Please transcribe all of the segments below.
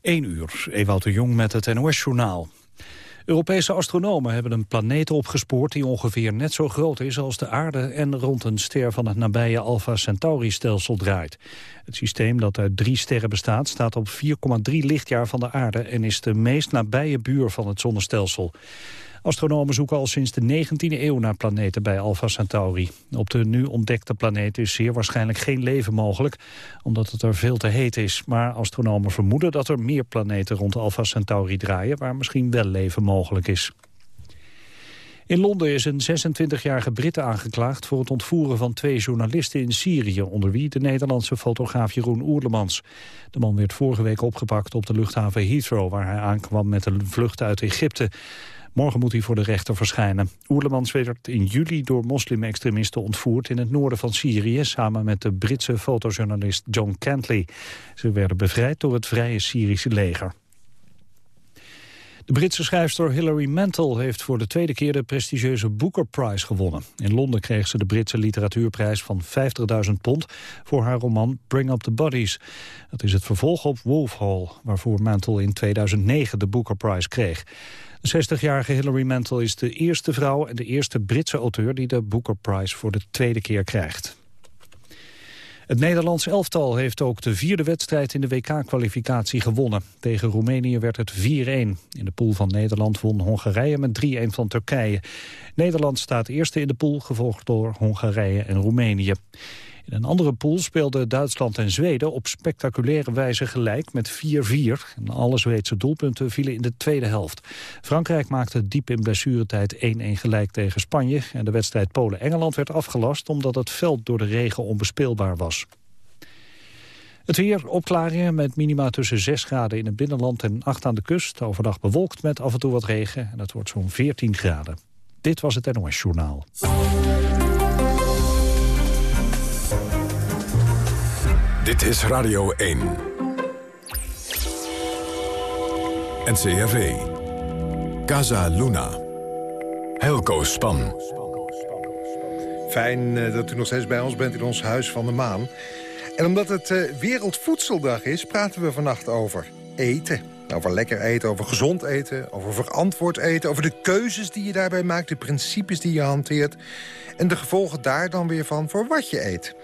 1 uur, Ewout de Jong met het NOS-journaal. Europese astronomen hebben een planeet opgespoord die ongeveer net zo groot is als de aarde en rond een ster van het nabije Alpha Centauri-stelsel draait. Het systeem dat uit drie sterren bestaat staat op 4,3 lichtjaar van de aarde en is de meest nabije buur van het zonnestelsel. Astronomen zoeken al sinds de 19e eeuw naar planeten bij Alpha Centauri. Op de nu ontdekte planeet is zeer waarschijnlijk geen leven mogelijk, omdat het er veel te heet is. Maar astronomen vermoeden dat er meer planeten rond Alpha Centauri draaien, waar misschien wel leven mogelijk is. In Londen is een 26-jarige Brit aangeklaagd voor het ontvoeren van twee journalisten in Syrië, onder wie de Nederlandse fotograaf Jeroen Oerlemans. De man werd vorige week opgepakt op de luchthaven Heathrow, waar hij aankwam met een vlucht uit Egypte. Morgen moet hij voor de rechter verschijnen. Oerlemans werd in juli door moslim-extremisten ontvoerd in het noorden van Syrië... samen met de Britse fotojournalist John Cantley. Ze werden bevrijd door het Vrije Syrische leger. De Britse schrijfster Hilary Mantel heeft voor de tweede keer de prestigieuze Booker Prize gewonnen. In Londen kreeg ze de Britse literatuurprijs van 50.000 pond voor haar roman Bring Up the Bodies. Dat is het vervolg op Wolf Hall, waarvoor Mantel in 2009 de Booker Prize kreeg. De 60-jarige Hilary Mantel is de eerste vrouw en de eerste Britse auteur die de Booker Prize voor de tweede keer krijgt. Het Nederlands elftal heeft ook de vierde wedstrijd in de WK-kwalificatie gewonnen. Tegen Roemenië werd het 4-1. In de pool van Nederland won Hongarije met 3-1 van Turkije. Nederland staat eerste in de pool, gevolgd door Hongarije en Roemenië. In een andere pool speelden Duitsland en Zweden op spectaculaire wijze gelijk met 4-4. Alle Zweedse doelpunten vielen in de tweede helft. Frankrijk maakte diep in blessuretijd 1-1 gelijk tegen Spanje. En de wedstrijd Polen-Engeland werd afgelast omdat het veld door de regen onbespeelbaar was. Het weer, opklaringen met minima tussen 6 graden in het binnenland en 8 aan de kust. Overdag bewolkt met af en toe wat regen en dat wordt zo'n 14 graden. Dit was het NOS Journaal. Dit is Radio 1. NCRV. Casa Luna. Helco Span. Fijn uh, dat u nog steeds bij ons bent in ons Huis van de Maan. En omdat het uh, Wereldvoedseldag is, praten we vannacht over eten. Over lekker eten, over gezond eten, over verantwoord eten... over de keuzes die je daarbij maakt, de principes die je hanteert... en de gevolgen daar dan weer van voor wat je eet.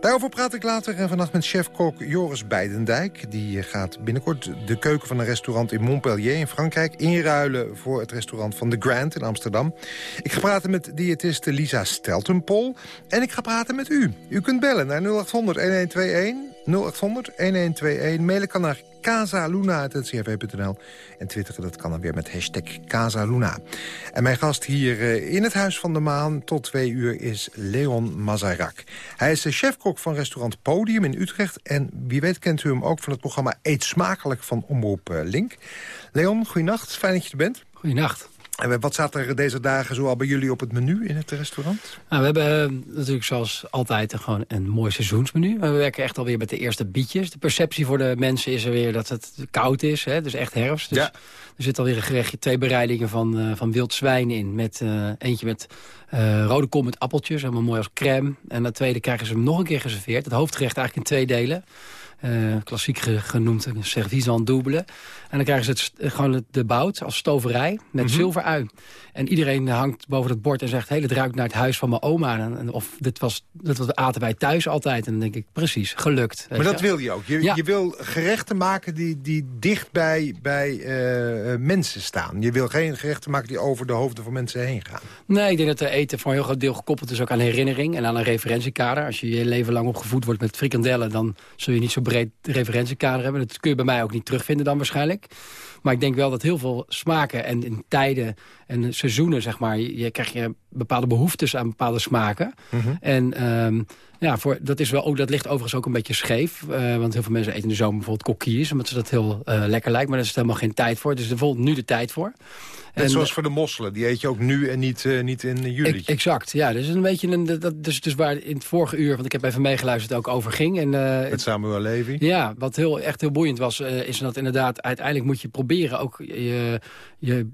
Daarover praat ik later en vannacht met chef-kok Joris Beidendijk. Die gaat binnenkort de keuken van een restaurant in Montpellier in Frankrijk... inruilen voor het restaurant van The Grand in Amsterdam. Ik ga praten met diëtiste Lisa Steltenpol. En ik ga praten met u. U kunt bellen naar 0800-1121... 0800-1121. Mailen kan naar casaluna.ncrv.nl. En twitteren dat kan dan weer met hashtag Casaluna. En mijn gast hier eh, in het Huis van de Maan tot twee uur is Leon Mazarak. Hij is de chefkok van restaurant Podium in Utrecht. En wie weet kent u hem ook van het programma Eet Smakelijk van Omroep eh, Link. Leon, goeienacht. Fijn dat je er bent. Goeienacht. En wat staat er deze dagen zoal bij jullie op het menu in het restaurant? Nou, we hebben eh, natuurlijk zoals altijd een, gewoon een mooi seizoensmenu. We werken echt alweer met de eerste bietjes. De perceptie voor de mensen is er weer dat het koud is. Hè? Dus echt herfst. Dus ja. Er zit alweer een gerechtje, twee bereidingen van, uh, van wild zwijn in. Met uh, eentje met rode kom met appeltjes, helemaal mooi als crème. En dat tweede krijgen ze hem nog een keer geserveerd. Het hoofdgerecht eigenlijk in twee delen. Uh, klassiek genoemd een service en double. En dan krijgen ze het, gewoon de bout als stoverij met mm -hmm. zilverui. En iedereen hangt boven het bord en zegt... Hey, het ruikt naar het huis van mijn oma. En, of dit was, dit was aten wij thuis altijd. En dan denk ik, precies, gelukt. Maar dat je? wil je ook. Je, ja. je, wil gerechten maken die, die dicht bij, bij uh, mensen staan. Je wil geen gerechten maken die over de hoofden van mensen heen gaan. Nee, ik denk dat de eten voor een heel groot deel gekoppeld is... ook aan herinnering en aan een referentiekader. Als je je leven lang opgevoed wordt met frikandellen... dan zul je niet zo referentiekader hebben. Dat kun je bij mij ook niet terugvinden dan waarschijnlijk. Maar ik denk wel dat heel veel smaken en in tijden en seizoenen, zeg maar... je, je krijg je bepaalde behoeftes aan bepaalde smaken. Mm -hmm. En um, ja, voor, dat, is wel, ook, dat ligt overigens ook een beetje scheef. Uh, want heel veel mensen eten in de zomer bijvoorbeeld kokkies... omdat ze dat heel uh, lekker lijkt, maar daar is helemaal geen tijd voor. Dus er is bijvoorbeeld nu de tijd voor. Net en, zoals voor de mosselen, die eet je ook nu en niet, uh, niet in juli. Exact, ja. Dus een beetje een, dat, dus, dus waar in het vorige uur, want ik heb even meegeluisterd, ook over ging. En, Met Samuel Levy. Ja, wat heel, echt heel boeiend was, is dat inderdaad uiteindelijk moet je proberen ook je, je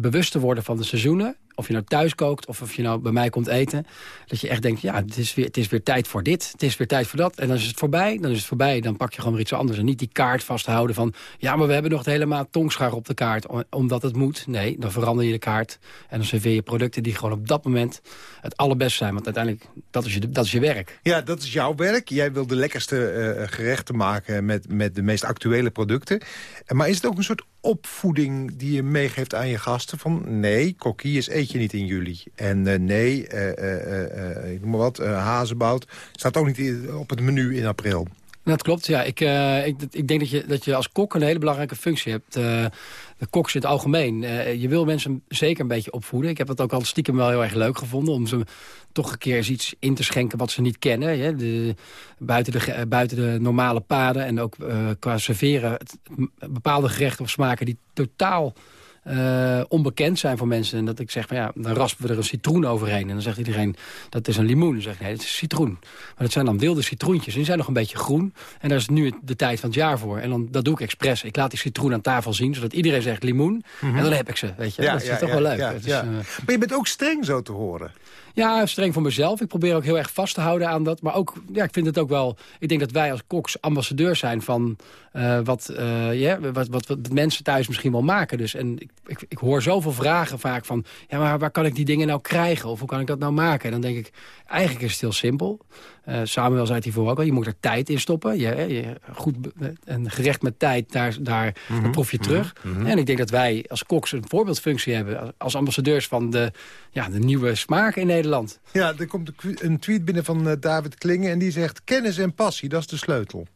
bewust te worden van de seizoenen of je nou thuis kookt of of je nou bij mij komt eten... dat je echt denkt, ja, het is, weer, het is weer tijd voor dit. Het is weer tijd voor dat. En dan is het voorbij, dan is het voorbij. Dan pak je gewoon weer iets anders. En niet die kaart vasthouden van... ja, maar we hebben nog het hele tongschaar op de kaart... omdat het moet. Nee, dan verander je de kaart. En dan serveer je producten die gewoon op dat moment het allerbest zijn. Want uiteindelijk, dat is je, dat is je werk. Ja, dat is jouw werk. Jij wil de lekkerste uh, gerechten maken met, met de meest actuele producten. Maar is het ook een soort opvoeding die je meegeeft aan je gasten? Van nee, kokkies eet je niet in juli. En uh, nee, uh, ik noem maar wat, hazenbout staat ook niet op het menu in april. Dat klopt, ja. Ik, uh, ik, ik, denk dat je, dat je als kok een hele belangrijke functie hebt. Uh, de koks in het algemeen. Uh, je wil mensen zeker een beetje opvoeden. Ik heb het ook al stiekem wel heel erg leuk gevonden... om ze toch een keer eens iets in te schenken wat ze niet kennen. De, buiten, de, buiten de normale paden en ook qua serveren... Bepaalde gerechten of smaken die totaal uh, onbekend zijn voor mensen. En dat ik zeg, van, ja, dan raspen we er een citroen overheen. En dan zegt iedereen, dat is een limoen. Dan zeg ik, nee, dat is citroen. Maar dat zijn dan wilde citroentjes. En die zijn nog een beetje groen. En daar is nu de tijd van het jaar voor. En dan, dat doe ik expres. Ik laat die citroen aan tafel zien, zodat iedereen zegt limoen. Mhm. En dan heb ik ze, weet je. dat is toch wel leuk. Is, uh... maar je bent ook streng zo te horen. Ja, streng voor mezelf. Ik probeer ook heel erg vast te houden aan dat. Maar ook, ja, ik vind het ook wel... Ik denk dat wij als koks ambassadeur zijn van uh, wat, uh, yeah, wat, wat, wat mensen thuis misschien wel maken. Dus, en ik, ik, ik, hoor zoveel vragen vaak van... ja, maar waar kan ik die dingen nou krijgen? Of hoe kan ik dat nou maken? En dan denk ik, eigenlijk is het heel simpel. Uh, Samuel zei het hiervoor ook al, je moet er tijd in stoppen. Je, je, goed, een gerecht met tijd, daar, daar mhm. proef je mhm. terug. Mhm. En ik denk dat wij als koks een voorbeeldfunctie hebben... als ambassadeurs van de, ja, de nieuwe smaken in Nederland. Ja, er komt een tweet binnen van David Klingen... en die zegt, kennis en passie, dat is de sleutel.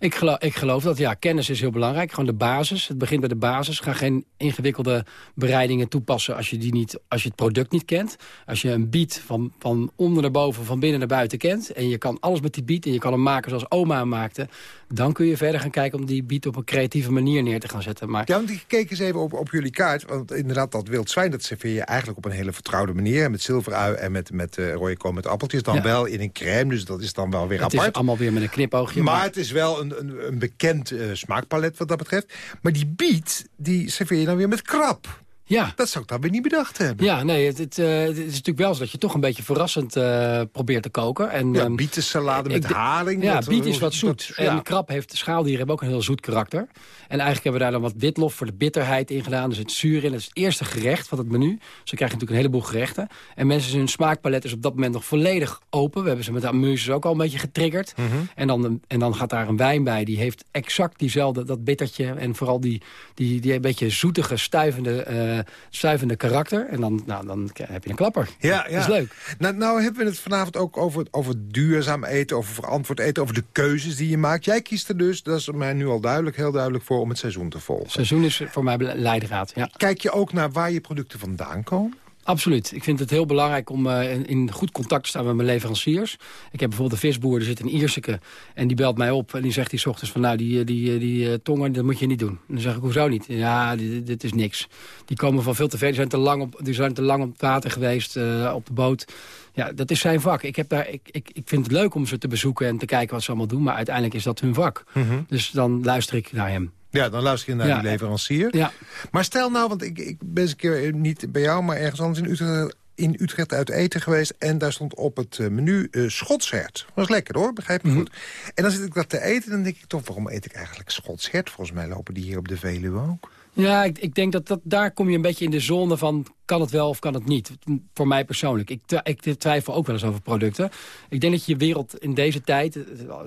Ik geloof, ik geloof dat, ja, kennis is heel belangrijk. Gewoon de basis. Het begint bij de basis. Ga geen ingewikkelde bereidingen toepassen als je, die niet, als je het product niet kent. Als je een biet van, van onder naar boven, van binnen naar buiten kent... en je kan alles met die biet en je kan hem maken zoals oma maakte... dan kun je verder gaan kijken om die biet op een creatieve manier neer te gaan zetten. Maar... Ja, want ik keek eens even op, op jullie kaart. Want inderdaad, dat wild zwijn, dat serveer je eigenlijk op een hele vertrouwde manier. Met zilverui en met, met uh, rode kool met appeltjes. Dan wel in een crème, dus dat is dan wel weer het apart. Het is allemaal weer met een knipoogje. Maar, maar... het is wel een een, een, bekend uh, smaakpalet wat dat betreft. Maar die biet, die serveer je dan weer met krab. Ja. Dat zou ik dan weer niet bedacht hebben. Ja, nee, het, het, uh, het, is natuurlijk wel zo dat je toch een beetje verrassend uh, probeert te koken. En, ja, ehm, bietensalade met haring. Ja, biet is wat zoet. en krab heeft, schaaldieren hebben ook een heel zoet karakter. En eigenlijk hebben we daar dan wat witlof voor de bitterheid in gedaan. Dus het zuur in. Dat is het eerste gerecht van het menu. Dus dan krijg je natuurlijk een heleboel gerechten. En mensen zijn smaakpalet is op dat moment nog volledig open. We hebben ze met de amuses ook al een beetje getriggerd. Mhm. en, dan, en dan gaat daar een wijn bij. Die heeft exact diezelfde, dat bittertje. En vooral die, die, die een beetje zoetige, stuivende... Uh, zuivende karakter. En dan, nou, dan heb je een klapper. Ja, ja. Dat is leuk. Nou, nou hebben we het vanavond ook over, over duurzaam eten, over verantwoord eten, over de keuzes die je maakt. Jij kiest er dus, dat is mij nu al duidelijk, heel duidelijk voor, om het seizoen te volgen. seizoen is voor mij leidraad, ja. Kijk je ook naar waar je producten vandaan komen? Absoluut. Ik vind het heel belangrijk om uh, in, goed contact te staan met mijn leveranciers. Ik heb bijvoorbeeld een visboer, die zit in Ierseke. En die belt mij op en die zegt die ochtends van... nou, die, die, die, die uh, tongen, dat moet je niet doen. En dan zeg ik, hoezo niet? Ja, dit, dit, is niks. Die komen van veel te ver. Die zijn te lang op, die zijn te lang op het water geweest, uh, op de boot. Ja, dat is zijn vak. Ik, heb daar, ik, ik, ik vind het leuk om ze te bezoeken en te kijken wat ze allemaal doen. Maar uiteindelijk is dat hun vak. Mm -hmm. Dus dan luister ik naar hem. Ja, dan luister je naar die leverancier. Ja. Maar stel nou, want ik, ik ben eens een keer niet bij jou... maar ergens anders in Utrecht, in Utrecht uit eten geweest... en daar stond op het eh, menu uh, schotshert. Was lekker hoor, begrijp je mm goed. En dan zit ik dat te eten en dan denk ik toch... waarom eet ik eigenlijk schotshert? Volgens mij lopen die hier op de Veluwe ook. Ja, ik, ik denk dat, dat daar kom je een beetje in de zone van... kan het wel of kan het niet, voor mij persoonlijk. Ik, ik twijfel ook wel eens over producten. Ik denk dat je wereld in deze tijd...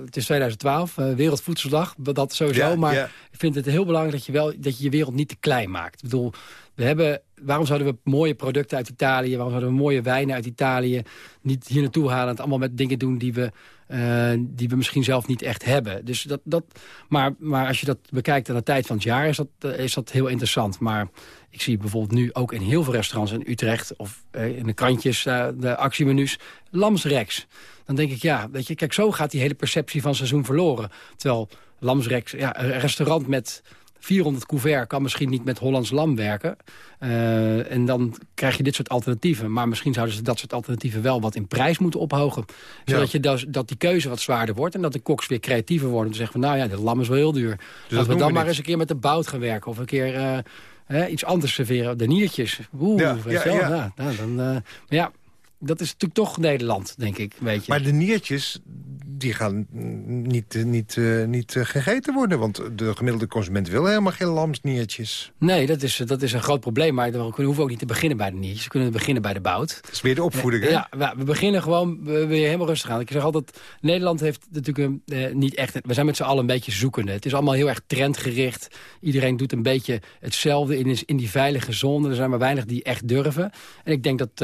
het is 2012, uh, Wereldvoedseldag, dat sowieso... maar ik vind het heel belangrijk dat je, wel, dat je je wereld niet te klein maakt. Ik bedoel, we hebben, waarom zouden we mooie producten uit Italië... waarom zouden we mooie wijnen uit Italië niet hier naartoe halen... het allemaal met dingen doen die we uh, die we misschien zelf niet echt hebben. Dus dat, dat, maar, maar als je dat bekijkt aan de tijd van het jaar, is dat, uh, is dat heel interessant. Maar ik zie bijvoorbeeld nu ook in heel veel restaurants in Utrecht... of uh, in de krantjes, de actiemenu's, lamsrex. Dan denk ik, ja, weet je, kijk, zo gaat die hele perceptie van seizoen verloren. Terwijl lamsrex, ja, een restaurant met 400 couvert kan misschien niet met Hollands lam werken. Uh, en dan krijg je dit soort alternatieven. Maar misschien zouden ze dat soort alternatieven wel wat in prijs moeten ophogen. Zodat je dus, dat die keuze wat zwaarder wordt. En dat de koks weer creatiever worden. Te zeggen van nou ja, de lam is wel heel duur. Dus Laten we dan maar eens een keer met de bout gaan werken. Of een keer... Uh, hè, iets anders serveren. De niertjes. Oeh, Ja, weet ja, ja. Nou, dan, eh, maar ja, dat is natuurlijk toch Nederland, denk ik. Weet je. Maar de niertjes, die gaan niet, eh, niet, eh, niet eh, gegeten worden. Want de gemiddelde consument wil helemaal geen lamsniertjes. Nee, dat is, dat is een groot probleem. Maar we hoeven ook niet te beginnen bij de niertjes. We kunnen beginnen bij de bout. Dat is weer de opvoeding, hè? Ja, we- we beginnen gewoon we- weer helemaal rustig aan. Ik zeg altijd, Nederland heeft natuurlijk een, eh, niet echt... We zijn met z'n allen een beetje zoekende. Het is allemaal heel erg trendgericht. Iedereen doet een beetje hetzelfde in, in die veilige zone. Er zijn maar weinig die echt durven. En ik denk dat,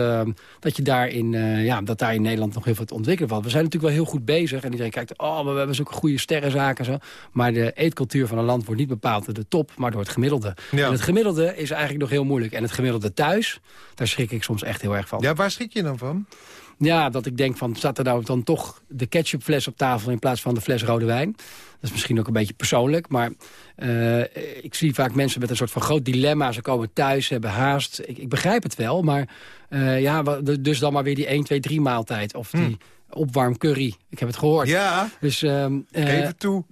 dat, je daar in, eh, ja, dat daar in Nederland nog heel veel te ontwikkelen valt. We zijn natuurlijk wel heel goed bezig. En iedereen kijkt, oh, maar we hebben zulke goede sterrenzaken. Zo. Maar de eetcultuur van een land wordt niet bepaald door de top... maar door het gemiddelde. Ja. En het gemiddelde is eigenlijk nog heel moeilijk. En het gemiddelde thuis, daar schrik ik soms echt heel erg van. Ja, waar schrik je dan van? Ja, dat ik denk van, staat er nou dan toch de ketchupfles op tafel... in plaats van de fles rode wijn? Dat is misschien ook een beetje persoonlijk, maar eh, ik zie vaak mensen met een soort van groot dilemma. Ze komen thuis, ze hebben haast. Ik, ik begrijp het wel, maar eh, ja, dus dan maar weer die 1, 2, 3 maaltijd. Of die opwarm curry. Ik heb het gehoord. Ja, Dus, geef het toe.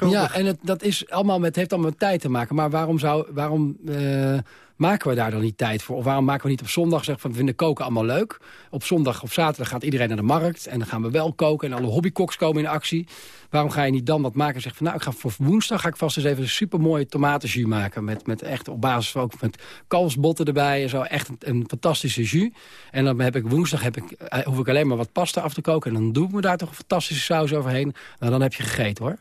Ja, en het, dat is allemaal met, heeft allemaal met tijd te maken. Maar waarom, zou, waarom eh, maken we daar dan niet tijd voor? Of waarom maken we niet op zondag zeggen van we vinden koken allemaal leuk? Op zondag of zaterdag gaat iedereen naar de markt. En dan gaan we wel koken en alle hobbykoks komen in actie. Waarom ga je niet dan wat maken en zeggen van nou ik ga voor woensdag ga ik vast eens even een supermooie tomatenjus maken. Met, met echt op basis van ook met kalfsbotten erbij en zo. Echt een, fantastische jus. En dan heb ik woensdag heb ik, eh, hoef ik alleen maar wat pasta af te koken. En dan doe ik me daar toch een fantastische saus overheen. Nou, dan heb je gegeten hoor.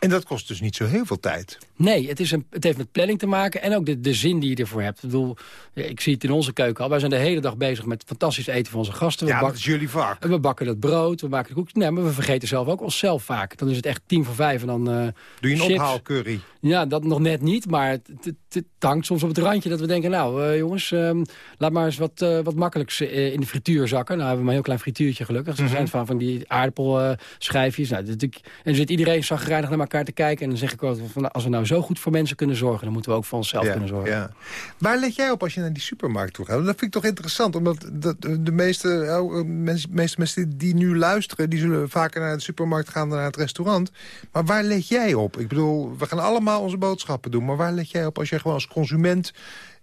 En dat kost dus niet zo heel veel tijd. Nee, het, is een, het heeft met planning te maken en ook de, de zin die je ervoor hebt. Ik bedoel, ik zie het in onze keuken al. Wij zijn de hele dag bezig met fantastisch eten voor onze gasten. We, Ja, dat bakken, is jullie vak. we bakken dat brood, we maken de koekjes. Nee, maar we vergeten zelf ook onszelf vaak. Dan is het echt tien voor vijf en dan eh, Doe je een chips. ophaalcurry? Ja, dat nog net niet, maar het, het, het hangt soms op het randje dat we denken... nou, eh, jongens, ehm, laat maar eens wat, eh, wat makkelijks in de frituur zakken. Nou, hebben we maar een heel klein frituurtje gelukkig. Ze zijn van, van die aardappelschijfjes. nou, dat en dan zit iedereen zagrijnig naar elkaar te kijken. En dan zeg ik ook, van, als we nou zo goed voor mensen kunnen zorgen... dan moeten we ook voor onszelf kunnen zorgen. ja. Waar let jij op als je naar die supermarkt toe gaat? Dat vind ik toch interessant, omdat dat, de meeste, oh, mens- meeste mensen die nu luisteren... die zullen vaker naar de supermarkt gaan dan naar het restaurant. Maar waar let jij op? Ik bedoel, we gaan allemaal onze boodschappen doen... maar waar let jij op als je gewoon als consument...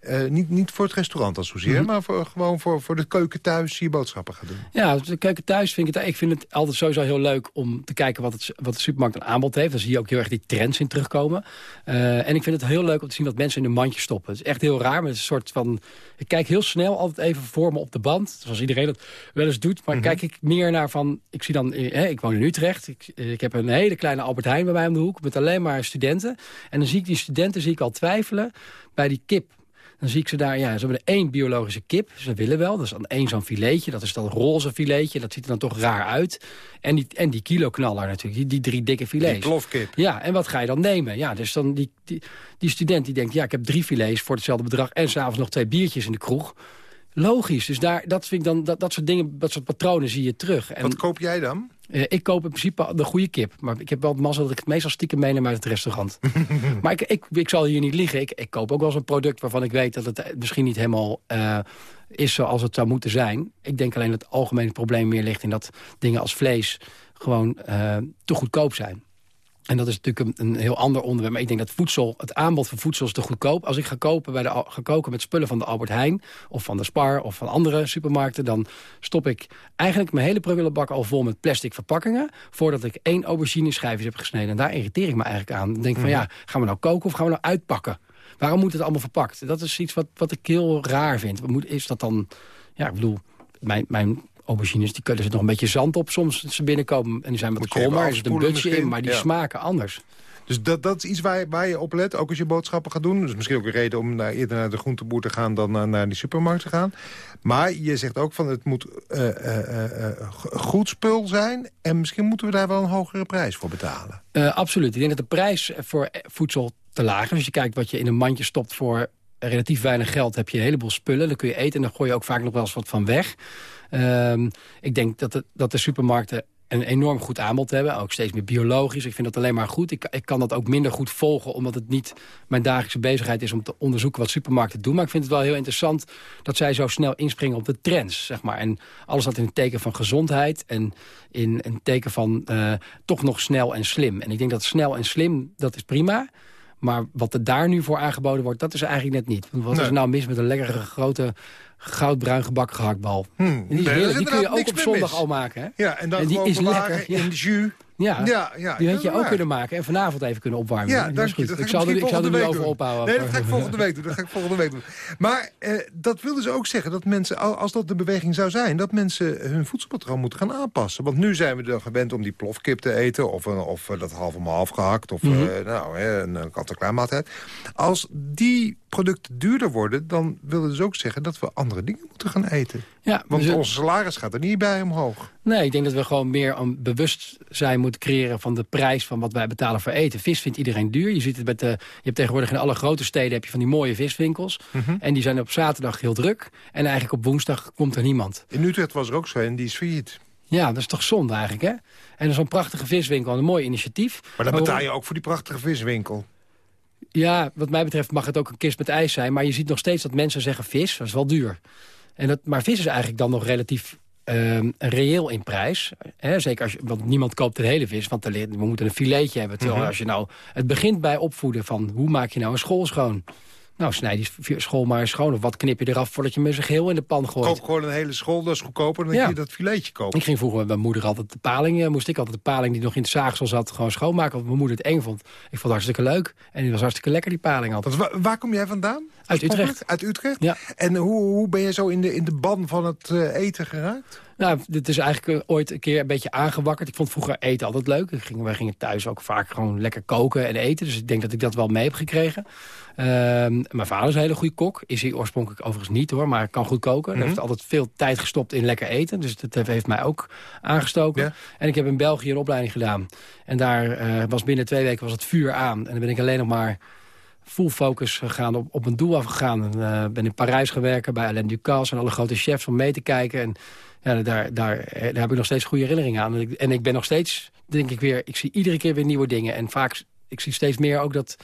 eh, niet, niet voor het restaurant als zozeer, maar voor, gewoon voor, voor de keuken thuis je boodschappen gaat doen. Ja, de keuken thuis vind ik het, ik vind het altijd sowieso heel leuk om te kijken wat, het, wat de supermarkt een aanbod heeft. Dan zie je ook heel erg die trends in terugkomen. Eh, en ik vind het heel leuk om te zien wat mensen in hun mandje stoppen. Het is echt heel raar, maar het is een soort van... Ik kijk heel snel altijd even voor me op de band, zoals iedereen dat wel eens doet. Maar kijk ik meer naar van, ik zie dan, eh, ik woon in Utrecht. Ik, ik heb een hele kleine Albert Heijn bij mij om de hoek, met alleen maar studenten. En dan zie ik die studenten zie ik al twijfelen bij die kip. Dan zie ik ze daar, ja, ze hebben er één biologische kip. Ze willen wel, dat is dan één zo'n filetje. Dat is dan roze filetje, dat ziet er dan toch raar uit. En die, en die kiloknaller natuurlijk, die, die drie dikke filets. Die plofkip. Ja, en wat ga je dan nemen? Ja, dus dan die, die, die student die denkt, ja, ik heb drie filets voor hetzelfde bedrag... en s'avonds nog twee biertjes in de kroeg. Logisch, dus daar, dat, vind ik dan, dat, dat soort dingen, dat soort patronen zie je terug. En Wat koop jij dan? Eh, ik koop in principe de goede kip. Maar ik heb wel het mazzel dat ik het meestal stiekem meeneem uit het restaurant. maar ik, ik, ik zal hier niet liegen. Ik, ik koop ook wel eens een product waarvan ik weet dat het eh, misschien niet helemaal eh, is zoals het zou moeten zijn. Ik denk alleen dat het algemene probleem meer ligt in dat dingen als vlees gewoon te goedkoop zijn. En dat is natuurlijk een, een heel ander onderwerp. Maar ik denk dat voedsel, het aanbod van voedsel is te goedkoop. Als ik ga, kopen bij de, ga koken met spullen van de Albert Heijn... of van de Spar of van andere supermarkten... dan stop ik eigenlijk mijn hele prullenbak al vol met plastic verpakkingen... voordat ik één aubergine schijfjes heb gesneden. En daar irriteer ik me eigenlijk aan. Dan denk ik van ja, gaan we nou koken of gaan we nou uitpakken? Waarom moet het allemaal verpakt? Dat is iets wat, wat ik heel raar vind. Moet, is dat dan... Ja, ik bedoel, mijn, mijn aubergines, die kunnen er nog een beetje zand op soms ze binnenkomen. En die zijn wat krommer, er zit een budget in, maar die Ja. smaken anders. Dus dat, dat is iets waar, je- waar je op let, ook als je boodschappen gaat doen. Dus misschien ook een reden om naar, eerder naar de groenteboer te gaan... dan naar, naar die supermarkt te gaan. Maar je zegt ook van het moet eh, eh, eh, goed spul zijn... en misschien moeten we daar wel een hogere prijs voor betalen. Absoluut. Ik denk dat de prijs voor voedsel te laag is. Als je kijkt wat je in een mandje stopt voor relatief weinig geld... heb je een heleboel spullen. Dan kun je eten en dan gooi je ook vaak nog wel eens wat van weg. Ehm, ik denk dat de, dat de supermarkten een enorm goed aanbod hebben. Ook steeds meer biologisch. Ik vind dat alleen maar goed. Ik, ik kan dat ook minder goed volgen... omdat het niet mijn dagelijkse bezigheid is om te onderzoeken wat supermarkten doen. Maar ik vind het wel heel interessant dat zij zo snel inspringen op de trends. Zeg maar. En alles wat in het teken van gezondheid... en in een teken van eh, toch nog snel en slim. En ik denk dat snel en slim, dat is prima... Maar wat er daar nu voor aangeboden wordt, dat is eigenlijk net niet. Want wat is er nou mis met een lekkere grote goudbruin gebakken gehaktbal? Hmm. Die, is heerlijk. die kun je ook op zondag mis. al maken. Hè? Ja, en dan En die is lekker, ja. in de jus. Ja, Ja, ja, die had je ook waar. kunnen maken en vanavond even kunnen opwarmen. Ja, Dat is je. goed. Dat Ik zal er, ik zal er nu volgende over week ophouden. doen. Nee, dat ga ik volgende week doen. Dat ga ik volgende week doen. Maar eh, dat wil dus ook zeggen dat mensen, al- als dat de beweging zou zijn... dat mensen hun voedselpatroon moeten gaan aanpassen. Want nu zijn we er gewend om die plofkip te eten... of, een, of eh, dat half om half gehakt, of Mhm. eh, nou, een, een kant-en-klaar maaltijd. Als die producten duurder worden... dan wil het dus ook zeggen dat we andere dingen moeten gaan eten. Ja, Want dus onze salaris gaat er niet bij omhoog. Nee, ik denk dat we gewoon meer een bewustzijn moeten creëren... van de prijs van wat wij betalen voor eten. Vis vindt iedereen duur. Je, ziet het met de, je hebt tegenwoordig in alle grote steden heb je van die mooie viswinkels. Mhm. En die zijn op zaterdag heel druk. En eigenlijk op woensdag komt er niemand. In Utrecht was er ook zo en die is failliet. Ja, dat is toch zonde eigenlijk, hè? En is zo'n prachtige viswinkel, een mooi initiatief. Maar dan betaal je ook voor die prachtige viswinkel. Ja, wat mij betreft mag het ook een kist met ijs zijn. Maar je ziet nog steeds dat mensen zeggen vis, dat is wel duur. En dat, maar vis is eigenlijk dan nog relatief ehm, reëel in prijs. Hè, zeker als je, want niemand koopt de hele vis, want we moeten een filetje hebben. Terwijl Mhm. als je nou, het begint bij opvoeden van hoe maak je nou een school schoon? Nou, snijd die school maar eens schoon. Of wat knip je eraf voordat je hem geheel in de pan gooit? Koop gewoon een hele school, dat is goedkoper dan Ja. dat je dat filetje koopt. Ik ging vroeger met mijn moeder altijd de paling... eh, moest ik altijd de paling die nog in het zaagsel zat gewoon schoonmaken. Want mijn moeder het eng vond. Ik vond het hartstikke leuk. En die was hartstikke lekker, die paling altijd. Want wa- waar kom jij vandaan? Uit? Utrecht. Uit Utrecht? Ja. En hoe, hoe ben je zo in de, in de ban van het eh, eten geraakt? Nou, dit is eigenlijk eh, ooit een keer een beetje aangewakkerd. Ik vond vroeger eten altijd leuk. Ik ging, wij gingen thuis ook vaak gewoon lekker koken en eten. Dus ik denk dat ik dat wel mee heb gekregen. Ehm, mijn vader is een hele goede kok. Is hij oorspronkelijk overigens niet hoor, maar kan goed koken. Hij heeft altijd veel tijd gestopt in lekker eten. Dus dat heeft mij ook aangestoken. Ja. En ik heb in België een opleiding gedaan. En daar eh, was binnen twee weken was het vuur aan. En dan ben ik alleen nog maar full focus gegaan, op, op mijn doel afgegaan. En, eh, ben in Parijs gewerkt bij Alain Ducasse en alle grote chefs om mee te kijken. En ja, daar, daar, eh, daar heb ik nog steeds goede herinneringen aan. En ik, en ik ben nog steeds, denk ik weer, ik zie iedere keer weer nieuwe dingen. En vaak, ik zie steeds meer ook dat,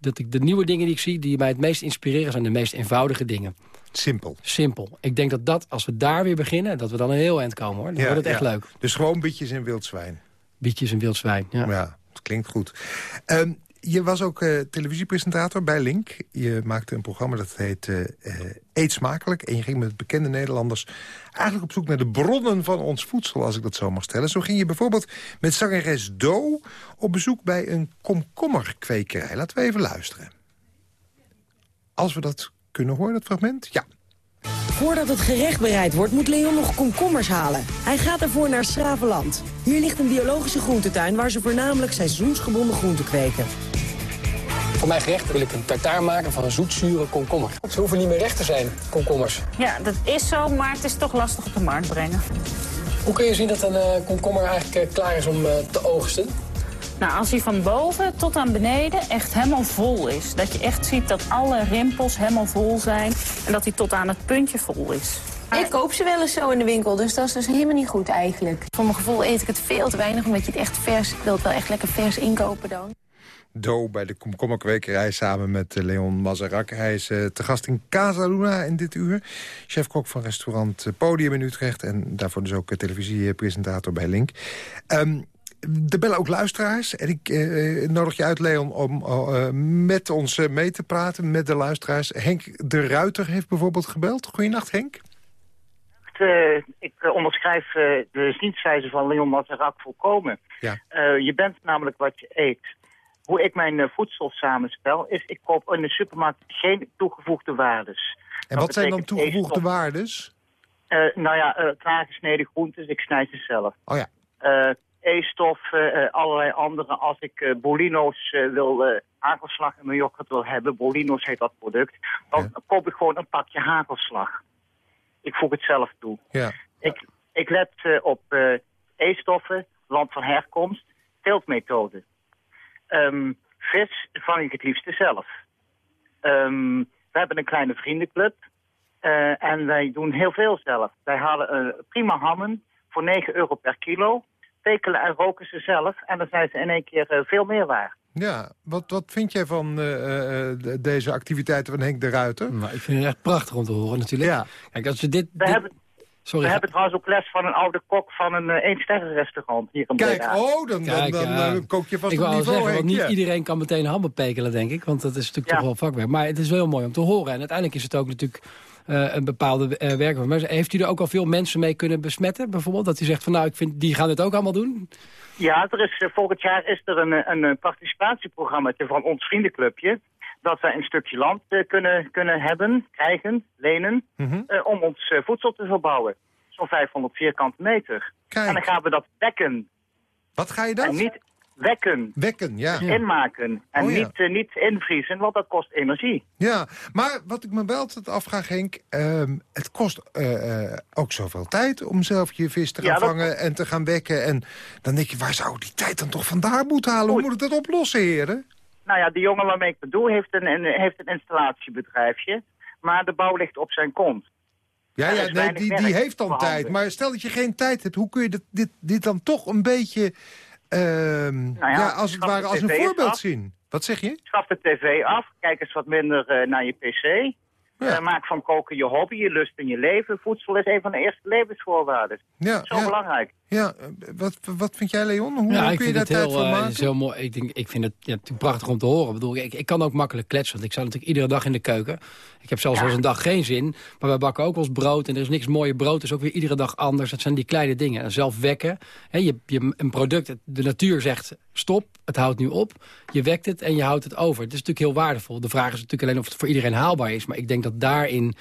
dat ik de nieuwe dingen die ik zie... die mij het meest inspireren, zijn de meest eenvoudige dingen. Simpel. Simpel. Ik denk dat dat, als we daar weer beginnen, dat we dan een heel eind komen. hoor. Dan Ja, wordt het echt ja. leuk. Dus gewoon bietjes en wild zwijn. Bietjes en wild zwijn. Ja. Ja, dat klinkt goed. Ehm, je was ook eh, televisiepresentator bij Link. Je maakte een programma dat heet eh, Eet Smakelijk. En je ging met bekende Nederlanders eigenlijk op zoek naar de bronnen van ons voedsel, als ik dat zo mag stellen. Zo ging je bijvoorbeeld met zangeres Do op bezoek bij een komkommerkwekerij. Laten we even luisteren. Als we dat kunnen horen, dat fragment? Ja. Voordat het gerecht bereid wordt, moet Leon nog komkommers halen. Hij gaat ervoor naar Schravenland. Hier ligt een biologische groentetuin waar ze voornamelijk seizoensgebonden groenten kweken. Voor mijn gerecht wil ik een tartaar maken van een zoetzure komkommer. Ze hoeven niet meer recht te zijn, komkommers. Ja, dat is zo, maar het is toch lastig op de markt brengen. Hoe kun je zien dat een eh, komkommer eigenlijk eh, klaar is om eh, te oogsten? Nou, als hij van boven tot aan beneden echt helemaal vol is. Dat je echt ziet dat alle rimpels helemaal vol zijn. En dat hij tot aan het puntje vol is. Ik koop ze wel eens zo in de winkel, dus dat is dus helemaal niet goed eigenlijk. Voor mijn gevoel eet ik het veel te weinig, omdat je het echt vers... Ik wil het wel echt lekker vers inkopen dan. Do bij de komkommerkwekerij samen met eh, Leon Mazarak. Hij is eh, te gast in Casa Luna in dit uur. Chefkok van restaurant eh, Podium in Utrecht. En daarvoor dus ook televisiepresentator bij Link. Ehm, er bellen ook luisteraars. En ik eh, nodig je uit, Leon, om eh, met ons eh, mee te praten. Met de luisteraars. Henk de Ruiter heeft bijvoorbeeld gebeld. Goedenacht, Henk. Ik onderschrijf de zienswijze van Leon Mazarak volkomen. Ja. Je bent namelijk wat je eet. Hoe ik mijn voedsel samenspel is, ik koop in de supermarkt geen toegevoegde waardes. En Dat wat zijn dan toegevoegde waardes? Nou ja, klaargesneden groentes, ik snijd ze zelf. Oh ja. E-stof, eh, eh, allerlei andere. Als ik eh, bolino's wil, hagelslag in mijn yoghurt wil hebben, bolino's heet dat product, dan Ja. koop ik gewoon een pakje hagelslag. Ik voeg het zelf toe. Ja. Ik, ik let op E-stoffen, land van herkomst, teeltmethode. Ehm, vis vang ik het liefste zelf. Ehm, we hebben een kleine vriendenclub en wij doen heel veel zelf. Wij halen prima hammen voor 9 euro per kilo, pekelen en roken ze zelf en dan zijn ze in één keer eh, veel meer waard. Ja, wat, wat vind jij van eh, eh, de- deze activiteiten van Henk de Ruiter? Maar ik vind het echt prachtig om te horen natuurlijk. Ja. Kijk, als we dit... We dit- hebben, Sorry. We hebben trouwens ook les van een oude kok van een uh, eensterrenrestaurant hier in Kijk, Breda. oh, dan, dan, Kijk, dan, ja. kook je vast Ik op niveau, zeggen, want niet iedereen kan meteen handen pekelen, denk ik. Want dat is natuurlijk Ja. toch wel vakwerk. Maar het is wel heel mooi om te horen. En uiteindelijk is het ook natuurlijk een bepaalde uh, werk. Maar heeft u er ook al veel mensen mee kunnen besmetten? Bijvoorbeeld dat u zegt van nou, ik vind, die gaan het ook allemaal doen? Ja, er is, uh, volgend jaar is er een, een, participatieprogramma van ons vriendenclubje. Dat we een stukje land uh, kunnen, kunnen hebben, krijgen, lenen, Mhm. uh, om ons uh, voedsel te verbouwen. Zo'n 500 vierkante meter. Kijk. En dan gaan we dat wekken. Wat ga je dat? En niet wekken. Wekken, ja. ja. Inmaken. En oh, ja. niet, uh, niet invriezen, want dat kost energie. Ja, maar wat ik me wel altijd afvraag, Henk... Um, het kost uh, ook zoveel tijd om zelf je vis te gaan ja, vangen en te gaan wekken. En dan denk je, waar zou die tijd dan toch vandaan moeten halen? Hoe moet ik dat oplossen, heren? Nou ja, die jongen waarmee ik bedoel heeft een, een, heeft een installatiebedrijfje. Maar de bouw ligt op zijn kont. Ja, ja nee, die, die heeft dan tijd. Maar stel dat je geen tijd hebt, hoe kun je dit, dit, dit dan toch een beetje... Uh, nou ja, ja, als het ware als een voorbeeld af. zien? Wat zeg je? Schaf de tv af, kijk eens wat minder uh, naar je pc. Ja. Uh, maak van koken je hobby, je lust in je leven. Voedsel is een van de eerste levensvoorwaarden. Ja, Zo belangrijk. Ja, wat, wat vind jij, Leon? Hoe, ja, kun je daar het tijd heel, voor uh, maken? is heel mooi. Ik, denk, ik vind het ja, prachtig om te horen. Ik, bedoel, ik, ik kan ook makkelijk kletsen, want ik sta natuurlijk iedere dag in de keuken. Ik heb zelfs ja. wel eens een dag geen zin, maar wij bakken ook wel eens brood. En er is niks mooier brood, is ook weer iedere dag anders. Dat zijn die kleine dingen. En zelf wekken. Hè, je, je, een product, de natuur zegt stop, het houdt nu op. Je wekt het en je houdt het over. Het is natuurlijk heel waardevol. De vraag is natuurlijk alleen of het voor iedereen haalbaar is. Maar ik denk dat daarin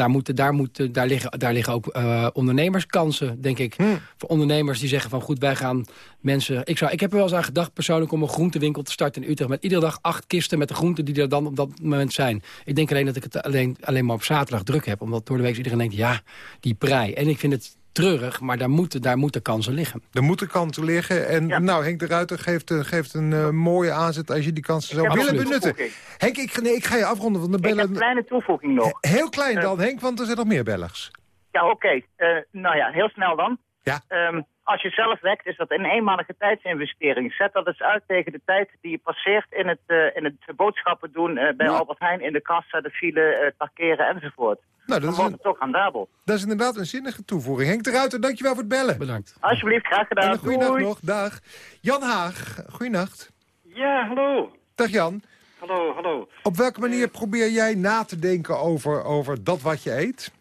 daar, moeten, daar, moeten, daar, liggen, daar liggen ook uh, ondernemerskansen, denk ik. Hmm. Voor ondernemers die zeggen van goed, wij gaan mensen... Ik, zou, ik heb er wel eens aan gedacht persoonlijk om een groentewinkel te starten in Utrecht... met iedere dag acht kisten met de groenten die er dan op dat moment zijn. Ik denk alleen dat ik het alleen, alleen maar op zaterdag druk heb. Omdat door de week iedereen denkt, ja, die prei. En ik vind het treurig, maar daar moeten, daar moeten kansen liggen. Er moeten kansen liggen. En ja. nou, Henk de Ruiter geeft, geeft een uh, mooie aanzet als je die kansen zou willen benutten. Henk, ik, nee, ik ga je afronden. Want de bellen... Ik heb een kleine toevoeging nog. Heel klein dan, uh, Henk, want er zijn nog meer bellers. Ja, oké. Okay. nou ja, heel snel dan. Ja. Um, als je zelf wekt, is dat een eenmalige tijdsinvestering. Zet dat eens uit tegen de tijd die je passeert in het, in het boodschappen doen... bij ja. Albert Heijn, in de kassa, de file, parkeren enzovoort. Nou, dat dan wordt het toch rendabel. Dat is inderdaad een zinnige toevoeging. Henk de Ruiter, dankjewel voor het bellen. Bedankt. Alsjeblieft, graag gedaan. En goeienacht nog. Dag. Jan Haag, goeienacht. Ja, hallo. Dag Jan. Hallo, hallo. Op welke manier uh, probeer jij na te denken over, over dat wat je eet?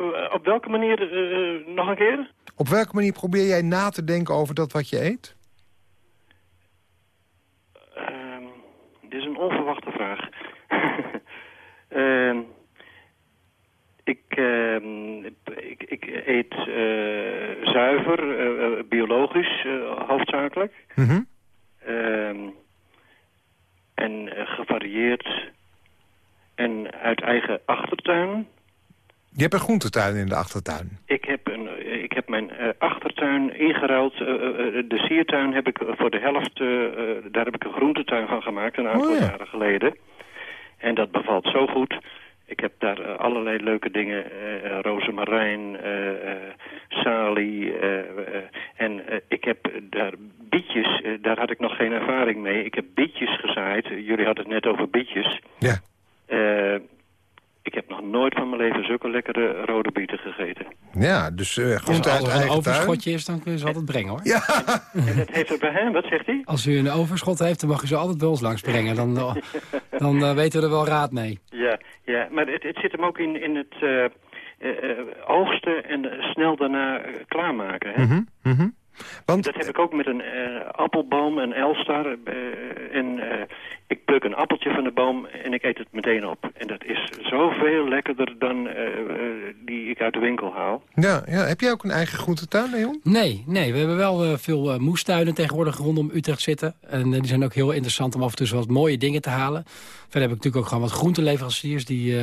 Uh, op welke manier, uh, nog een keer? Op welke manier probeer jij na te denken over dat wat je eet? Ehm, dit is een onverwachte vraag. Uh, ik, uh, ik, ik, eet uh, zuiver, biologisch hoofdzakelijk. Mm -hmm. en gevarieerd en uit eigen achtertuin. Je hebt een groentetuin in de achtertuin? Ik heb, een, ik heb mijn achtertuin ingeruild. de siertuin heb ik voor de helft, daar heb ik een groentetuin van gemaakt een aantal oh, ja. jaren geleden. En dat bevalt zo goed. Ik heb daar allerlei leuke dingen, uh, rozemarijn, salie. en ik heb daar bietjes, daar had ik nog geen ervaring mee. Ik heb bietjes gezaaid. Jullie hadden het net over bietjes. Ja. ik heb nog nooit van mijn leven zulke lekkere rode bieten gegeten. Ja, dus uh, groente uit Als er een overschotje is, dan kun je ze altijd brengen, hoor. Ja. En dat heeft er bij hem, wat zegt hij? Als u een overschot heeft, dan mag u ze altijd bij ons langs brengen. Dan, dan uh, weten we er wel raad mee. Ja, ja maar het, het zit hem ook in, in het uh, oogsten en snel daarna klaarmaken. Hè? Mm -hmm, mm -hmm. Want... Dat heb ik ook met een uh, appelboom, een elstar. Uh, en uh, ik pluk een appeltje van de boom en ik eet het meteen op. En dat is zoveel lekkerder dan ik uit de winkel haal. Ja, ja, heb jij ook een eigen groentetuin, Leon? Nee, nee, we hebben wel veel moestuinen tegenwoordig rondom Utrecht zitten. En die zijn ook heel interessant om af en toe wat mooie dingen te halen. Verder heb ik natuurlijk ook gewoon wat groenteleveranciers die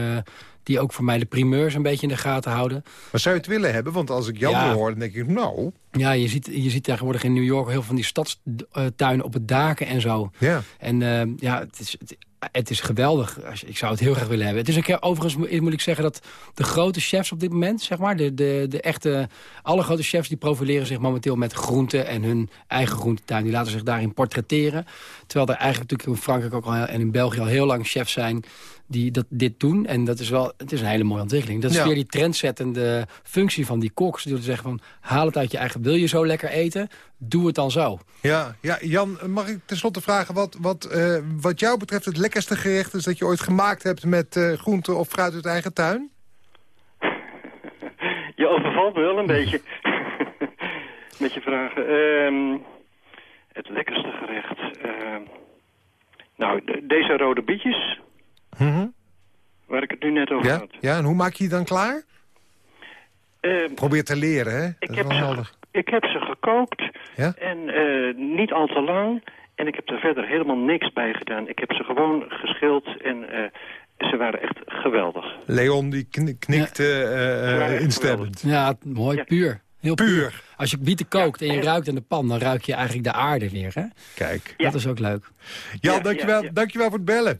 die ook voor mij de primeurs een beetje in de gaten houden. Maar zou je het willen hebben? Want als ik Jan ja. hoor, dan denk ik, nou... Ja, je ziet, je ziet tegenwoordig in New York heel veel van die stadstuinen op het daken en zo. Ja. En uh, ja, het is, het, het is geweldig. Ik zou het heel graag willen hebben. Het is een keer, overigens moet ik zeggen dat de grote chefs op dit moment, zeg maar, de, de, de echte, alle grote chefs die profileren zich momenteel met groenten en hun eigen groentetuin. Die laten zich daarin portretteren. Terwijl er eigenlijk natuurlijk in Frankrijk ook al en in België al heel lang chefs zijn die dat, dit doen. En dat is wel, het is een hele mooie ontwikkeling. Dat is weer die trendzettende functie van die koks. Die zeggen van, haal het uit je eigen... Wil je zo lekker eten? Doe het dan zo. Ja, ja Jan, mag ik tenslotte vragen... wat, wat, uh, wat jou betreft het lekkerste gerecht is... dat je ooit gemaakt hebt met uh, groenten of fruit uit eigen tuin? Je overvalt me wel een beetje. met je vragen. Um, het lekkerste gerecht... Uh, nou, deze rode bietjes Mm Waar ik het nu net over ja? had. Ja, en hoe maak je die dan klaar? Uh, Probeer te leren, hè? Ik heb, ze, ik heb ze gekookt. Ja? En uh, niet al te lang. En ik heb er verder helemaal niks bij gedaan. Ik heb ze gewoon geschild en uh, ze waren echt geweldig. Leon die kn knikt ja. instemmend. Ja, mooi, ja. puur. Heel puur. puur. Als je bieten kookt en je ruikt in de pan, dan ruik je eigenlijk de aarde weer. Hè? Kijk. Dat is ook leuk. Jan, dankjewel, dankjewel voor het bellen.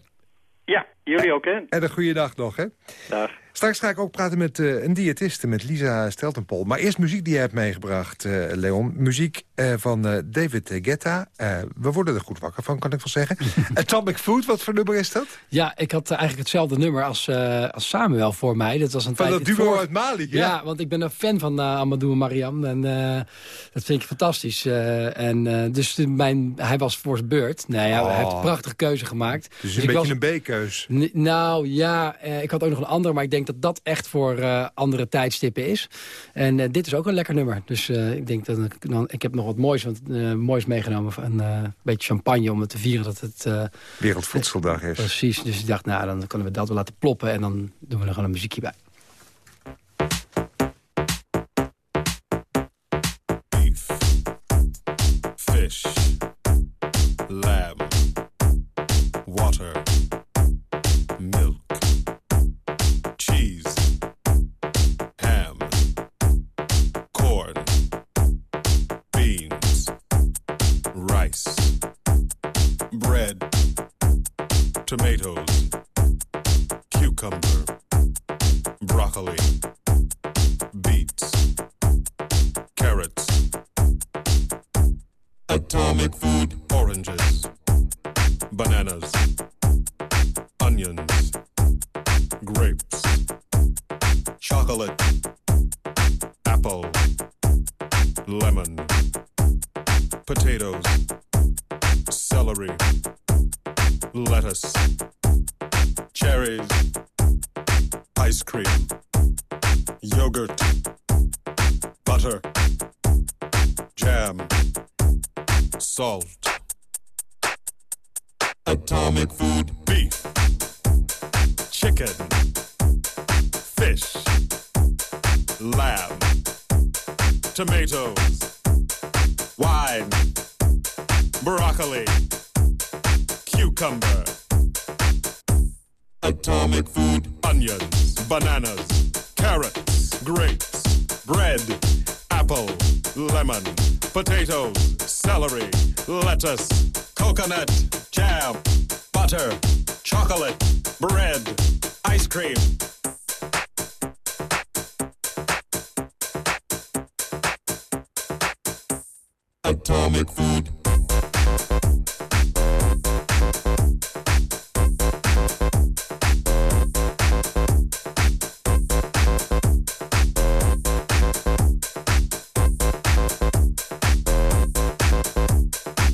Ja, jullie ook, hè? En een goede dag nog, hè? Dag. Straks ga ik ook praten met uh, een diëtiste, met Lisa Steltenpol. Maar eerst muziek die je hebt meegebracht, uh, Leon. Muziek uh, van David Guetta. we worden er goed wakker van, kan ik wel zeggen. Atomic Food, wat voor nummer is dat? Ja, ik had eigenlijk hetzelfde nummer als, als Samuel voor mij. Dat was een van dat duo voor... uit Mali, ja? Ja, want ik ben een fan van Amadou Mariam. En dat vind ik fantastisch. en, dus mijn, hij was voor zijn beurt. Nee, oh. hij heeft een prachtige keuze gemaakt. Dus, dus een beetje was... een B-keus. Nou, ja, ik had ook nog een ander, maar ik denk dat dat echt voor uh, andere tijdstippen is. En uh, dit is ook een lekker nummer. Dus uh, ik denk dat ik, dan, ik heb nog wat moois, wat, moois meegenomen. Een beetje champagne om het te vieren dat het... Wereldvoedseldag is. Precies, dus ik dacht, nou, dan kunnen we dat wel laten ploppen. En dan doen we er gewoon een muziekje bij. Atomic food.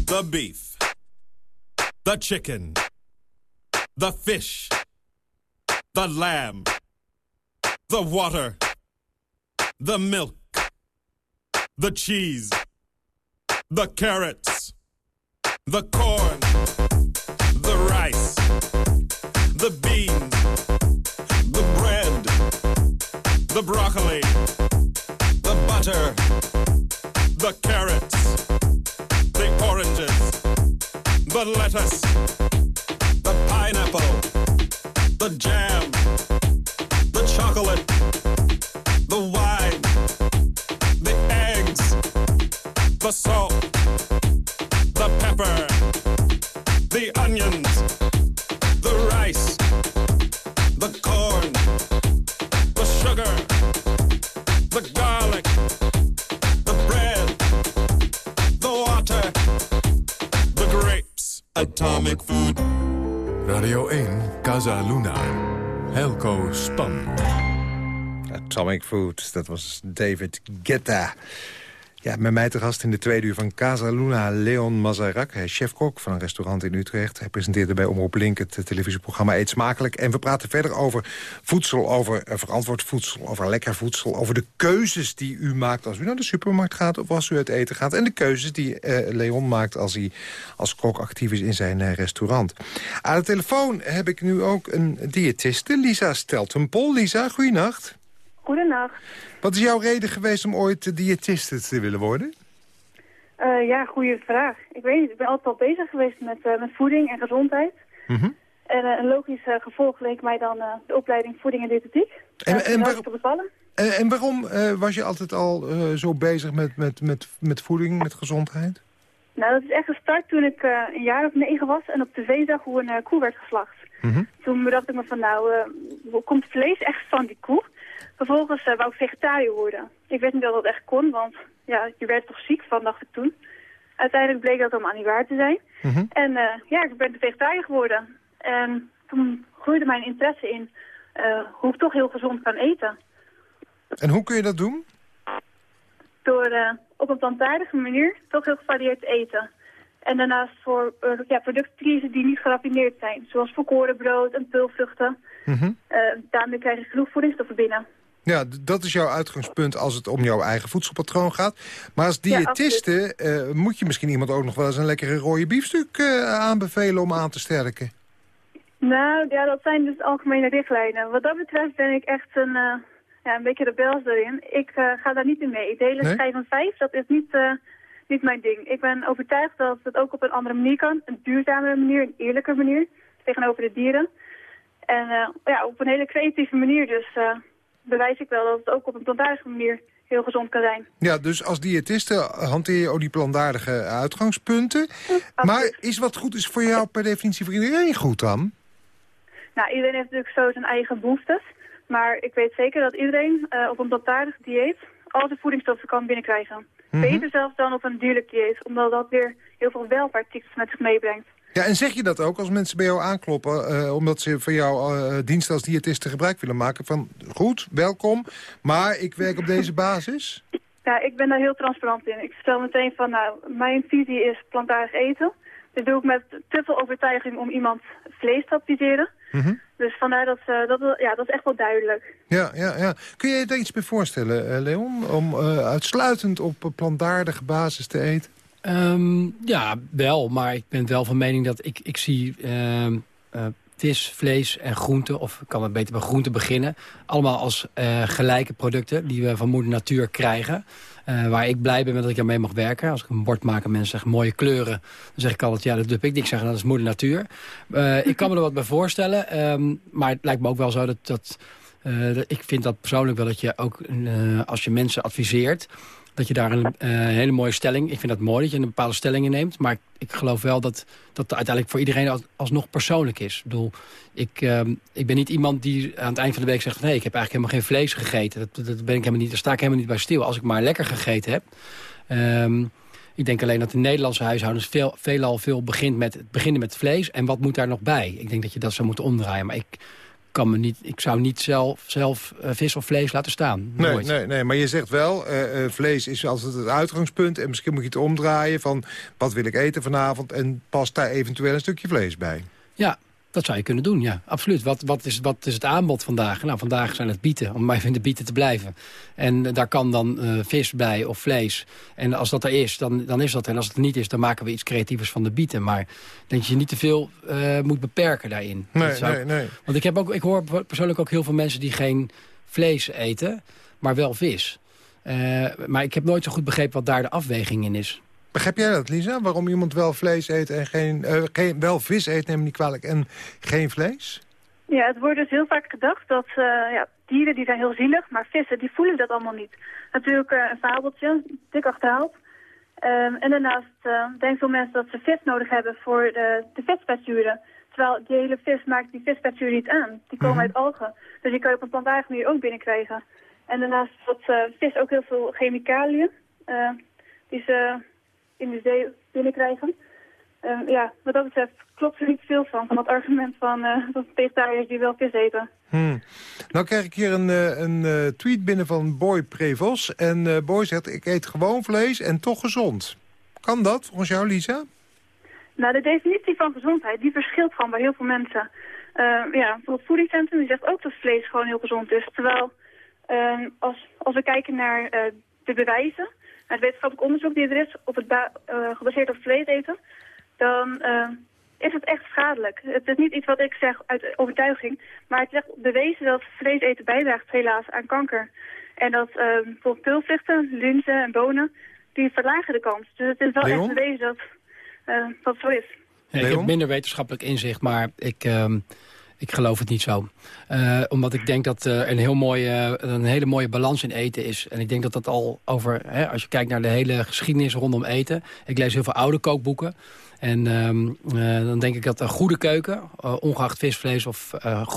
The beef. The chicken. The fish, the lamb, the water, the milk, the cheese, the carrots, the corn, the rice, the beans, the bread, the broccoli, the butter, the carrots, the oranges, the lettuce, the pineapple, the jam, Casa Luna. Helco Span. Atomic Food, dat was David Guetta. Ja, met mij te gast in de tweede uur van Casa Luna, Leon Mazarak. Hij is chefkok van een restaurant in Utrecht. Hij presenteerde bij Omroep Link het televisieprogramma Eet Smakelijk. En we praten verder over voedsel, over eh, verantwoord voedsel, over lekker voedsel... over de keuzes die u maakt als u naar de supermarkt gaat of als u uit eten gaat... en de keuzes die eh, Leon maakt als hij als kok actief is in zijn eh, restaurant. Aan de telefoon heb ik nu ook een diëtiste, Lisa Steltenpol. Lisa, goeienacht. Goedenacht. Wat is jouw reden geweest om ooit diëtiste te willen worden? Uh, ja, goede vraag. Ik weet niet, ik ben altijd al bezig geweest met, uh, met voeding en gezondheid. Mm -hmm. En uh, een logisch gevolg leek mij dan de opleiding voeding en diëtetiek. En, en, waar... en, en waarom was je altijd al zo bezig met, met, met, met voeding, met gezondheid? Nou, dat is echt gestart toen ik een jaar of negen was en op tv zag hoe een koe werd geslacht. Mm -hmm. Toen bedacht ik me van, nou, komt vlees echt van die koe? Vervolgens uh, wou ik vegetariër worden. Ik wist niet dat dat echt kon, want ja, je werd toch ziek van, dacht ik toen. Uiteindelijk bleek dat allemaal niet waar te zijn. Mm -hmm. En uh, ja, ik ben vegetariër geworden. En toen groeide mijn interesse in hoe ik toch heel gezond kan eten. En hoe kun je dat doen? Door op een plantaardige manier toch heel gevarieerd te eten. En daarnaast voor ja, producten die niet geraffineerd zijn. Zoals volkoren brood en peulvruchten. Mm -hmm. daarmee krijg je genoeg voedingsstoffen binnen. Ja, dat is jouw uitgangspunt als het om jouw eigen voedselpatroon gaat. Maar als diëtiste ja, uh, moet je misschien iemand ook nog wel eens een lekkere rode biefstuk uh, aanbevelen om aan te sterken. Nou, ja, dat zijn dus algemene richtlijnen. Wat dat betreft ben ik echt een, uh, ja, een beetje rebels erin. Ik ga daar niet in mee. De hele Nee? schijf van vijf, dat is niet, niet mijn ding. Ik ben overtuigd dat het ook op een andere manier kan. Een duurzamere manier, een eerlijke manier. Tegenover de dieren. En ja, op een hele creatieve manier dus bewijs ik wel dat het ook op een plantaardige manier heel gezond kan zijn. Ja, dus als diëtiste hanteer je ook die plantaardige uitgangspunten. maar is wat goed is voor jou per definitie voor iedereen goed dan? Nou, iedereen heeft natuurlijk zo zijn eigen behoeftes. Maar ik weet zeker dat iedereen uh, op een plantaardig dieet al de voedingsstoffen kan binnenkrijgen. Mm -hmm. Beter zelfs dan op een dierlijk dieet, omdat dat weer heel veel welvaartziektes met zich meebrengt. Ja, en zeg je dat ook als mensen bij jou aankloppen... Uh, omdat ze van jouw uh, dienst als diëtiste gebruik willen maken? Van, goed, welkom, maar ik werk op deze basis? Ja, ik ben daar heel transparant in. Ik stel meteen van, nou, mijn visie is plantaardig eten. Dit doe ik met te veel overtuiging om iemand vlees te adviseren. Mm -hmm. Dus vandaar dat, uh, dat, ja, dat is echt wel duidelijk. Ja, ja, ja. Kun je je daar iets bij voorstellen, Leon? Om uitsluitend op plantaardige basis te eten? Um, ja, wel. Maar ik ben wel van mening dat ik, ik zie uh, uh, vis, vlees en groenten... of ik kan het beter bij groenten beginnen... allemaal als uh, gelijke producten die we van moeder natuur krijgen. waar ik blij ben met dat ik ermee mag werken. Als ik een bord maak en mensen zeggen mooie kleuren... dan zeg ik altijd, ja, dat dub ik. Ik zeg, dat is moeder natuur. ik kan me er wat bij voorstellen. Um, maar het lijkt me ook wel zo dat... dat ik vind dat persoonlijk wel dat je ook, als je mensen adviseert dat je daar een uh, hele mooie stelling... Ik vind dat mooi dat je een bepaalde stelling neemt. Maar ik, geloof wel dat dat uiteindelijk voor iedereen als, alsnog persoonlijk is. Ik bedoel, ik, uh, ik ben niet iemand die aan het eind van de week zegt... nee, ik heb eigenlijk helemaal geen vlees gegeten. Dat, dat ben ik helemaal niet, daar sta ik helemaal niet bij stil. Als ik maar lekker gegeten heb... Um, ik denk alleen dat de Nederlandse huishoudens veel, veelal veel begint met beginnen met vlees. En wat moet daar nog bij? Ik denk dat je dat zou moeten omdraaien. Maar ik, kan me niet, ik zou niet zelf, zelf uh, vis of vlees laten staan. Nee, nee, nee, maar je zegt wel, uh, uh, vlees is altijd het uitgangspunt... en misschien moet je het omdraaien van wat wil ik eten vanavond... en past daar eventueel een stukje vlees bij. Ja, dat zou je kunnen doen, ja, absoluut. Wat, wat, is, wat is het aanbod vandaag? Nou, vandaag zijn het bieten, om maar even in de bieten te blijven. En daar kan dan uh, vis bij of vlees. En als dat er is, dan, dan is dat. En als het er niet is, dan maken we iets creatievers van de bieten. Maar ik denk dat je niet te veel uh, moet beperken daarin. Nee, zou, nee, nee. Want ik, heb ook, ik hoor persoonlijk ook heel veel mensen die geen vlees eten, maar wel vis. Uh, maar ik heb nooit zo goed begrepen wat daar de afweging in is. Begrijp jij dat, Lisa? Waarom iemand wel vlees eet en geen, uh, geen wel vis eet, neem niet kwalijk, en geen vlees? Ja, het wordt dus heel vaak gedacht dat uh, ja, dieren die zijn heel zielig, maar vissen die voelen dat allemaal niet. Natuurlijk uh, een fabeltje, dik achterhaald. Um, en daarnaast denken veel mensen dat ze vis nodig hebben voor de, de. Terwijl die hele vis maakt die visbacteriën niet aan. Die komen Mhm. uit algen. Dus die kan je op een plantaardige manier ook binnenkrijgen. En daarnaast eh, vis ook heel veel chemicaliën. eh, die ze in de zee binnenkrijgen. Eh, ja, wat dat betreft klopt er niet veel van. Van dat argument van eh dat vegetariërs die wel vis eten. Hmm. Nou krijg ik hier een, eh, een eh, tweet binnen van Boy Prevos. En Boy zegt, ik eet gewoon vlees en toch gezond. Kan dat, volgens jou, Lisa? Nou, de definitie van gezondheid, die verschilt gewoon bij heel veel mensen. Eh, ja, bijvoorbeeld Voedingscentrum, die zegt ook dat vlees gewoon heel gezond is. Terwijl, eh, als, als we kijken naar de bewijzen, het wetenschappelijk onderzoek die er is, op het eh, gebaseerd op vlees eten, dan eh, is het echt schadelijk. Het is niet iets wat ik zeg uit overtuiging, maar het is echt bewezen dat vlees eten bijdraagt helaas aan kanker. En dat eh, bijvoorbeeld peulvruchten, linzen en bonen, die verlagen de kans. Dus het is wel Leon? echt bewezen dat eh, dat zo is. Ja, ik heb minder wetenschappelijk inzicht, maar ik, ehm, ik geloof het niet zo. Eh, omdat ik denk dat er een, heel mooie, een hele mooie balans in eten is. En ik denk dat dat al over, hè, als je kijkt naar de hele geschiedenis rondom eten. Ik lees heel veel oude kookboeken. En ehm, eh, dan denk ik dat een goede keuken, eh, ongeacht vis, vlees of eh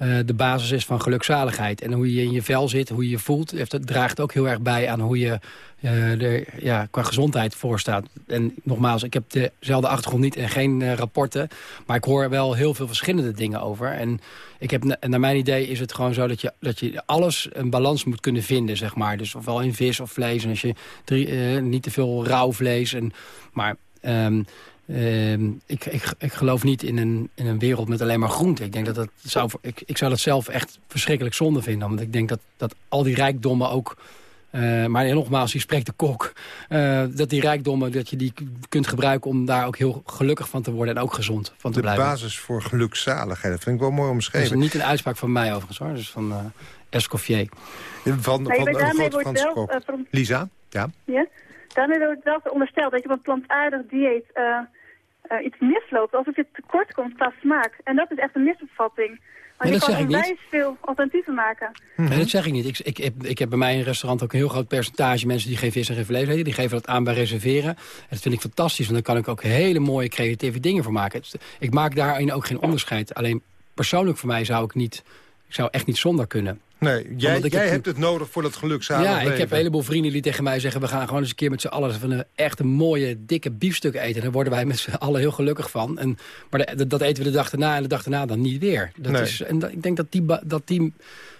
eh, de basis is van gelukzaligheid. En hoe je in je vel zit, hoe je je voelt... heeft- dat draagt ook heel erg bij aan hoe je eh, er ja, qua gezondheid voor staat. En nogmaals, ik heb dezelfde achtergrond niet en geen eh, rapporten... maar ik hoor wel heel veel verschillende dingen over. En ik heb, na- naar mijn idee is het gewoon zo dat je, dat je alles een balans moet kunnen vinden, zeg maar. Dus ofwel in vis of vlees. En als je niet te veel rauw vlees... En, maar ehm, ehm, ik, ik, ik geloof niet in een, in een wereld met alleen maar groente. Ik, denk dat dat zou, ik, ik zou dat zelf echt verschrikkelijk zonde vinden. Want ik denk dat, dat al die rijkdommen ook... eh, maar nogmaals, die spreekt de kok. eh, dat die rijkdommen, dat je die kunt gebruiken... om daar ook heel gelukkig van te worden en ook gezond van te De blijven. basis voor gelukzaligheid. Dat vind ik wel mooi Dat is omschreven. niet een uitspraak van mij overigens hoor. Dus van eh Escoffier. Van, Nee, van daarmee grote wordt Franse wel, kok. veron- Lisa? Ja? Ja? Daarmee wordt wel ondersteld dat je op een plantaardig dieet eh, iets misloopt. Alsof je tekort komt qua smaak. En dat is echt een misopvatting. Want Nee, je kan onwijs veel alternatieven maken. Nee, dat zeg ik niet. Ik, ik, ik, ik heb bij mij in een restaurant ook een heel groot percentage mensen die geen vis en geen vlees eten. Die geven dat aan bij reserveren. En dat vind ik fantastisch, want daar kan ik ook hele mooie creatieve dingen voor maken. Dus Ik maak daarin ook geen onderscheid. Alleen persoonlijk voor mij zou ik niet, ik zou echt niet zonder kunnen. Nee, jij, jij hebt het nodig voor dat gelukzalig ja, ik leven. heb een heleboel vrienden die tegen mij zeggen... we gaan gewoon eens een keer met z'n allen van een echt een mooie, dikke biefstuk eten. En daar worden wij met z'n allen heel gelukkig van. En, maar de- dat eten we de dag daarna en de dag daarna dan niet weer. Dat Nee. is, en dat- ik denk dat, die, dat, die,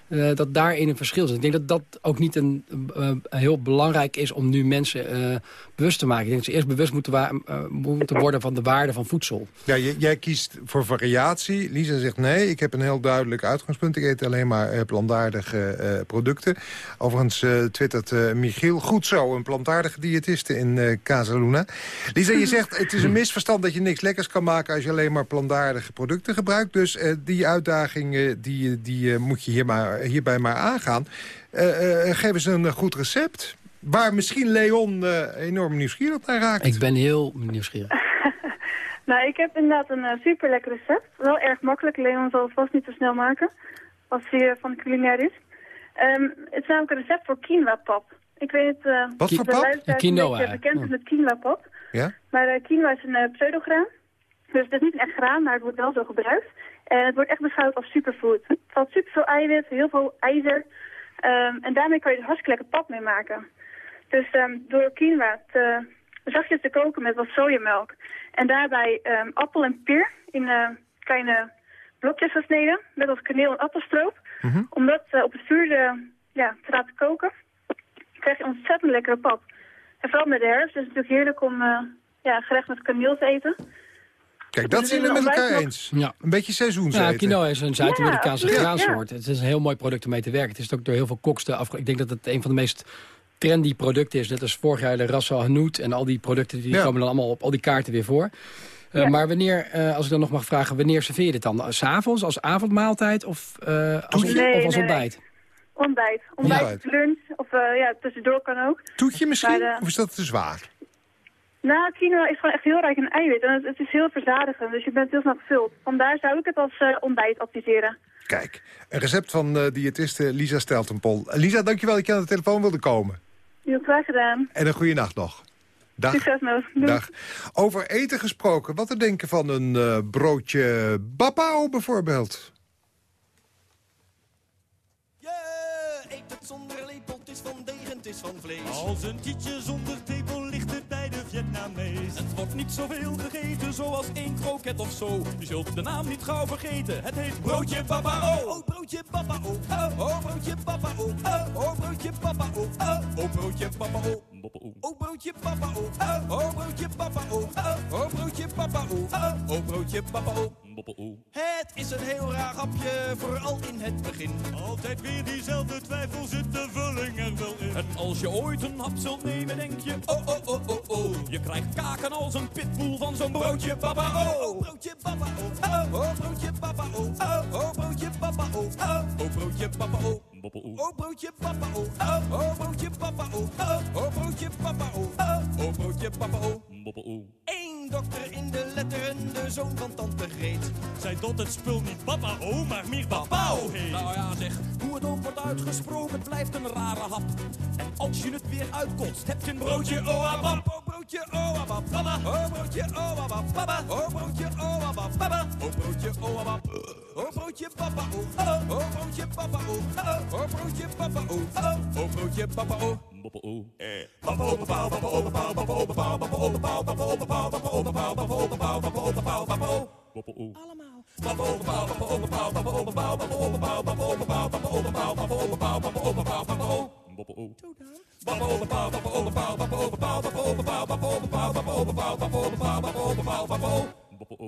eh, dat daarin een verschil zit. Ik denk dat dat ook niet een, eh, heel belangrijk is om nu mensen eh, bewust te maken. Ik denk dat ze eerst bewust moeten, eh, worden van de waarde van voedsel. Ja, jij kiest voor variatie. Lisa zegt nee, ik heb een heel duidelijk uitgangspunt. Ik eet alleen maar eh, plantaardige eh, producten. Overigens twittert Michiel. Goed zo, een plantaardige diëtiste in Casaluna. Lisa, je zegt het is een misverstand dat je niks lekkers kan maken... als je alleen maar plantaardige producten gebruikt. Dus die uitdaging die, die moet je hier maar, hierbij maar aangaan. Geef eens een goed recept. Waar misschien Leon eh, enorm nieuwsgierig naar raakt. Ik ben heel nieuwsgierig. Nou, ik heb inderdaad een super lekker recept. Wel erg makkelijk. Leon zal het vast niet zo snel maken. Als hij eh, van culinair is. Ehm, het is namelijk een recept voor quinoa-pap. Ik weet het... eh, Wat voor de pap? Quinoa, ja. bekend is met quinoa-pap. Ja? Maar eh, quinoa is een eh, pseudograan. Dus het is niet een echt graan, maar het wordt wel zo gebruikt. En het wordt echt beschouwd als superfood. Het valt superveel eiwit, heel veel ijzer. Ehm, en daarmee kan je er hartstikke lekker pap mee maken. Dus ehm, door quinoa te, zachtjes te koken met wat sojamelk. En daarbij ehm, appel en peer in eh, kleine blokjes gesneden. Met als kaneel en appelstroop. Om dat eh, op het vuur eh, ja, te laten koken. krijg je ontzettend lekkere pap. En vooral met de herfst is het natuurlijk heerlijk om eh, ja, gerecht met kaneel te eten. Kijk, dat Dus zijn we met elkaar eens. Ja. Een beetje seizoenseten. Ja, quinoa is een Zuid-Amerikaanse Ja, graansoort. Het is een heel mooi product om mee te werken. Het is ook door heel veel koksten afge... Ik denk dat het een van de meest trendy producten is. Net als vorig jaar de Ras Al Hanout en al die producten... die Ja. komen dan allemaal op al die kaarten weer voor. Eh, Ja. Maar wanneer, eh, als ik dan nog mag vragen... wanneer serveer je dit dan? S'avonds, als avondmaaltijd of, eh, als, Nee, of als nee, nee. ontbijt? Ontbijt. Ontbijt, lunch of eh, ja, tussendoor kan ook. Toetje misschien? Maar, eh, Of is dat te zwaar? Nou, quinoa is gewoon echt heel rijk in eiwit en het, het is heel verzadigend, dus je bent heel snel gevuld. Vandaar zou ik het als eh, ontbijt adviseren. Kijk, een recept van eh diëtiste Lisa Steltenpol. Lisa, dankjewel dat je aan de telefoon wilde komen. Heel graag gedaan. En een goede nacht nog. Dag. Succes nog. Doei. Dag. Over eten gesproken. Wat te denken van een eh, broodje babao bijvoorbeeld? Is van vlees. Als een tietje zonder tepel ligt het bij de Vietnamees. Het wordt niet zoveel gegeten, zoals één kroket of zo. Je zult de naam niet gauw vergeten, het heet broodje papa oh. Oh, broodje papa oh. Oh, oh broodje papa oh. Broodje papa oh. Oh, broodje papa oh. Oh broodje papa oh. Oh, oh broodje papa oh. Oh, broodje papa oh. Oh, oh broodje papa oh. Het is een heel raar hapje, vooral in het begin. Altijd weer diezelfde twijfel, zit de vulling er wel in. En als je ooit een hap zult nemen, denk je, oh, oh, oh, oh, oh. Je krijgt kaken als een pitbull van zo'n broodje papa, oh. Oh, broodje papa, oh. Oh, oh broodje papa, oh. Oh, oh broodje papa, oh. Oh, oh broodje papa, oh. Oh, broodje papa, oh. Oh, oh broodje papa, oh. Oh, oh broodje papa, oh. Oh, oh broodje papa, oh. Eén dokter in de letteren, de zoon van tante Greet. Zij dat het spul niet papa, oh, maar meer papao heet. Nou ja, zeg, hoe het ook wordt uitgesproken, het blijft een rare hap. En als je het weer uitkotst, heb je een broodje oabab. Oh, broodje oabab, papa. Oh, broodje oabab, papa. Oh, broodje oabab, papa. Oh, broodje oabab. Oh, broodje papa, oh. Oh, oh broodje papa, oh. Oh, oh broodje papa, oh. Oh, oh broodje papa, oh. Allemaal.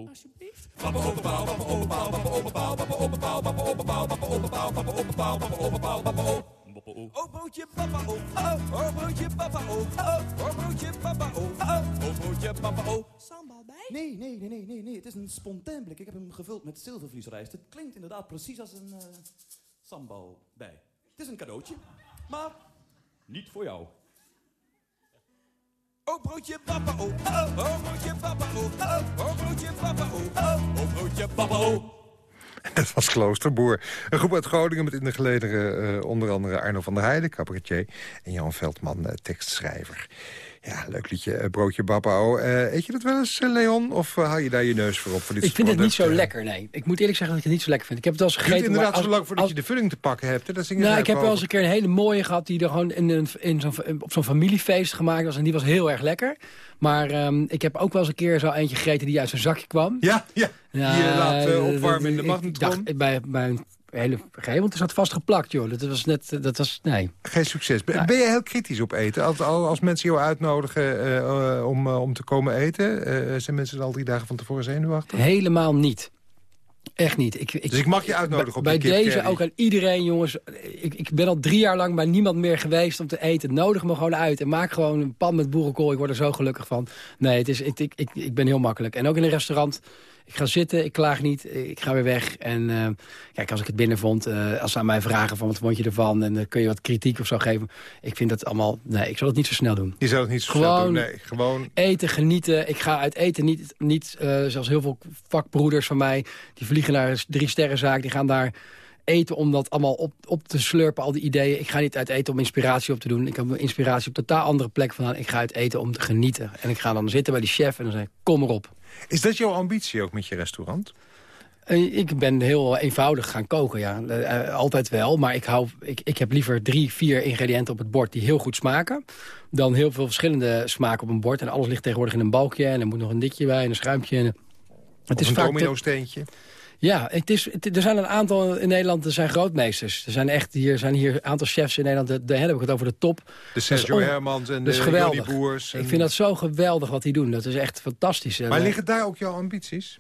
Alsjeblieft. Oh broodje papa, oh oh. Oh broodje papa, oh oh. Oh broodje papa, oh oh. Oh broodje papa, oh. Sambal bij? Nee, nee, nee, nee, nee, nee. Het is een spontaan blik. Ik heb hem gevuld met zilvervliesrijst. Het klinkt inderdaad precies als een uh, sambal bij. Het is een cadeautje, maar niet voor jou. Oh broodje papa, oh oh. Oh broodje papa, oh oh. Oh broodje papa, oh oh. Oh broodje papa, oh. Het was Kloosterboer. Een groep uit Groningen met in de gelederen uh, onder andere Arno van der Heijden, cabaretier... en Jan Veldman, uh, tekstschrijver. Ja, leuk liedje, uh, broodje babao. eet je dat wel eens, Leon? Of haal je daar je neus voor op? Voor dit ik vind het niet zo lekker, nee. Ik moet eerlijk zeggen dat ik het niet zo lekker vind. Ik heb het wel eens gegeten. Het inderdaad zo lang voordat als, je de vulling te pakken hebt. Hè? Dat nou, ik heb wel eens een keer een hele mooie gehad... die er gewoon in, in, in zo op zo'n familiefeest gemaakt was. En die was heel erg lekker. Maar um, ik heb ook wel eens een keer zo eentje gegeten die uit zijn zakje kwam. Ja, ja. ja die je laat uh, opwarmen in de magnetron. Ik dacht, bij, bij een hele gegeven, want het zat vastgeplakt, joh. Dat was net, dat was, nee. Geen succes. Ben, ben je heel kritisch op eten? Als, als mensen jou uitnodigen uh, om, uh, om te komen eten, uh, zijn mensen al drie dagen van tevoren zenuwachtig? Helemaal niet. Echt niet. Ik, ik, dus ik mag je uitnodigen op Bij deze ook aan iedereen, jongens. Ik, ik ben al drie jaar lang bij niemand meer geweest om te eten. Nodig me gewoon uit en maak gewoon een pan met boerenkool. Ik word er zo gelukkig van. Nee, het is, ik, ik, ik, ik ben heel makkelijk. En ook in een restaurant ik ga zitten, ik klaag niet, ik ga weer weg. En uh, kijk, als ik het binnen vond, uh, als ze aan mij vragen van wat vond je ervan... en uh, kun je wat kritiek of zo geven. Ik vind dat allemaal, nee, ik zal het niet zo snel doen. Je zal het niet zo gewoon snel doen, nee. Gewoon eten, genieten. Ik ga uit eten niet, niet zoals heel veel vakbroeders van mij... die vliegen naar een drie sterrenzaak, die gaan daar eten om dat allemaal op, op te slurpen, al die ideeën. Ik ga niet uit eten om inspiratie op te doen. Ik heb inspiratie op totaal andere plek vandaan. Ik ga uit eten om te genieten. En ik ga dan zitten bij die chef en dan zeg ik, kom erop. Is dat jouw ambitie ook met je restaurant? Uh, ik ben heel eenvoudig gaan koken, ja. Uh, altijd wel, maar ik, hou, ik, ik heb liever drie, vier ingrediënten op het bord die heel goed smaken. Dan heel veel verschillende smaken op een bord. En alles ligt tegenwoordig in een balkje. En er moet nog een ditje bij en een schuimpje. En, het is een domino-steentje. Ja, het is, het, er zijn een aantal in Nederland, er zijn grootmeesters. Er zijn echt hier, zijn hier een aantal chefs in Nederland, daar heb ik het over de top. De Sergio Hermans en de Johnny Boers. En... Ik vind dat zo geweldig wat die doen. Dat is echt fantastisch. Maar liggen daar ook jouw ambities?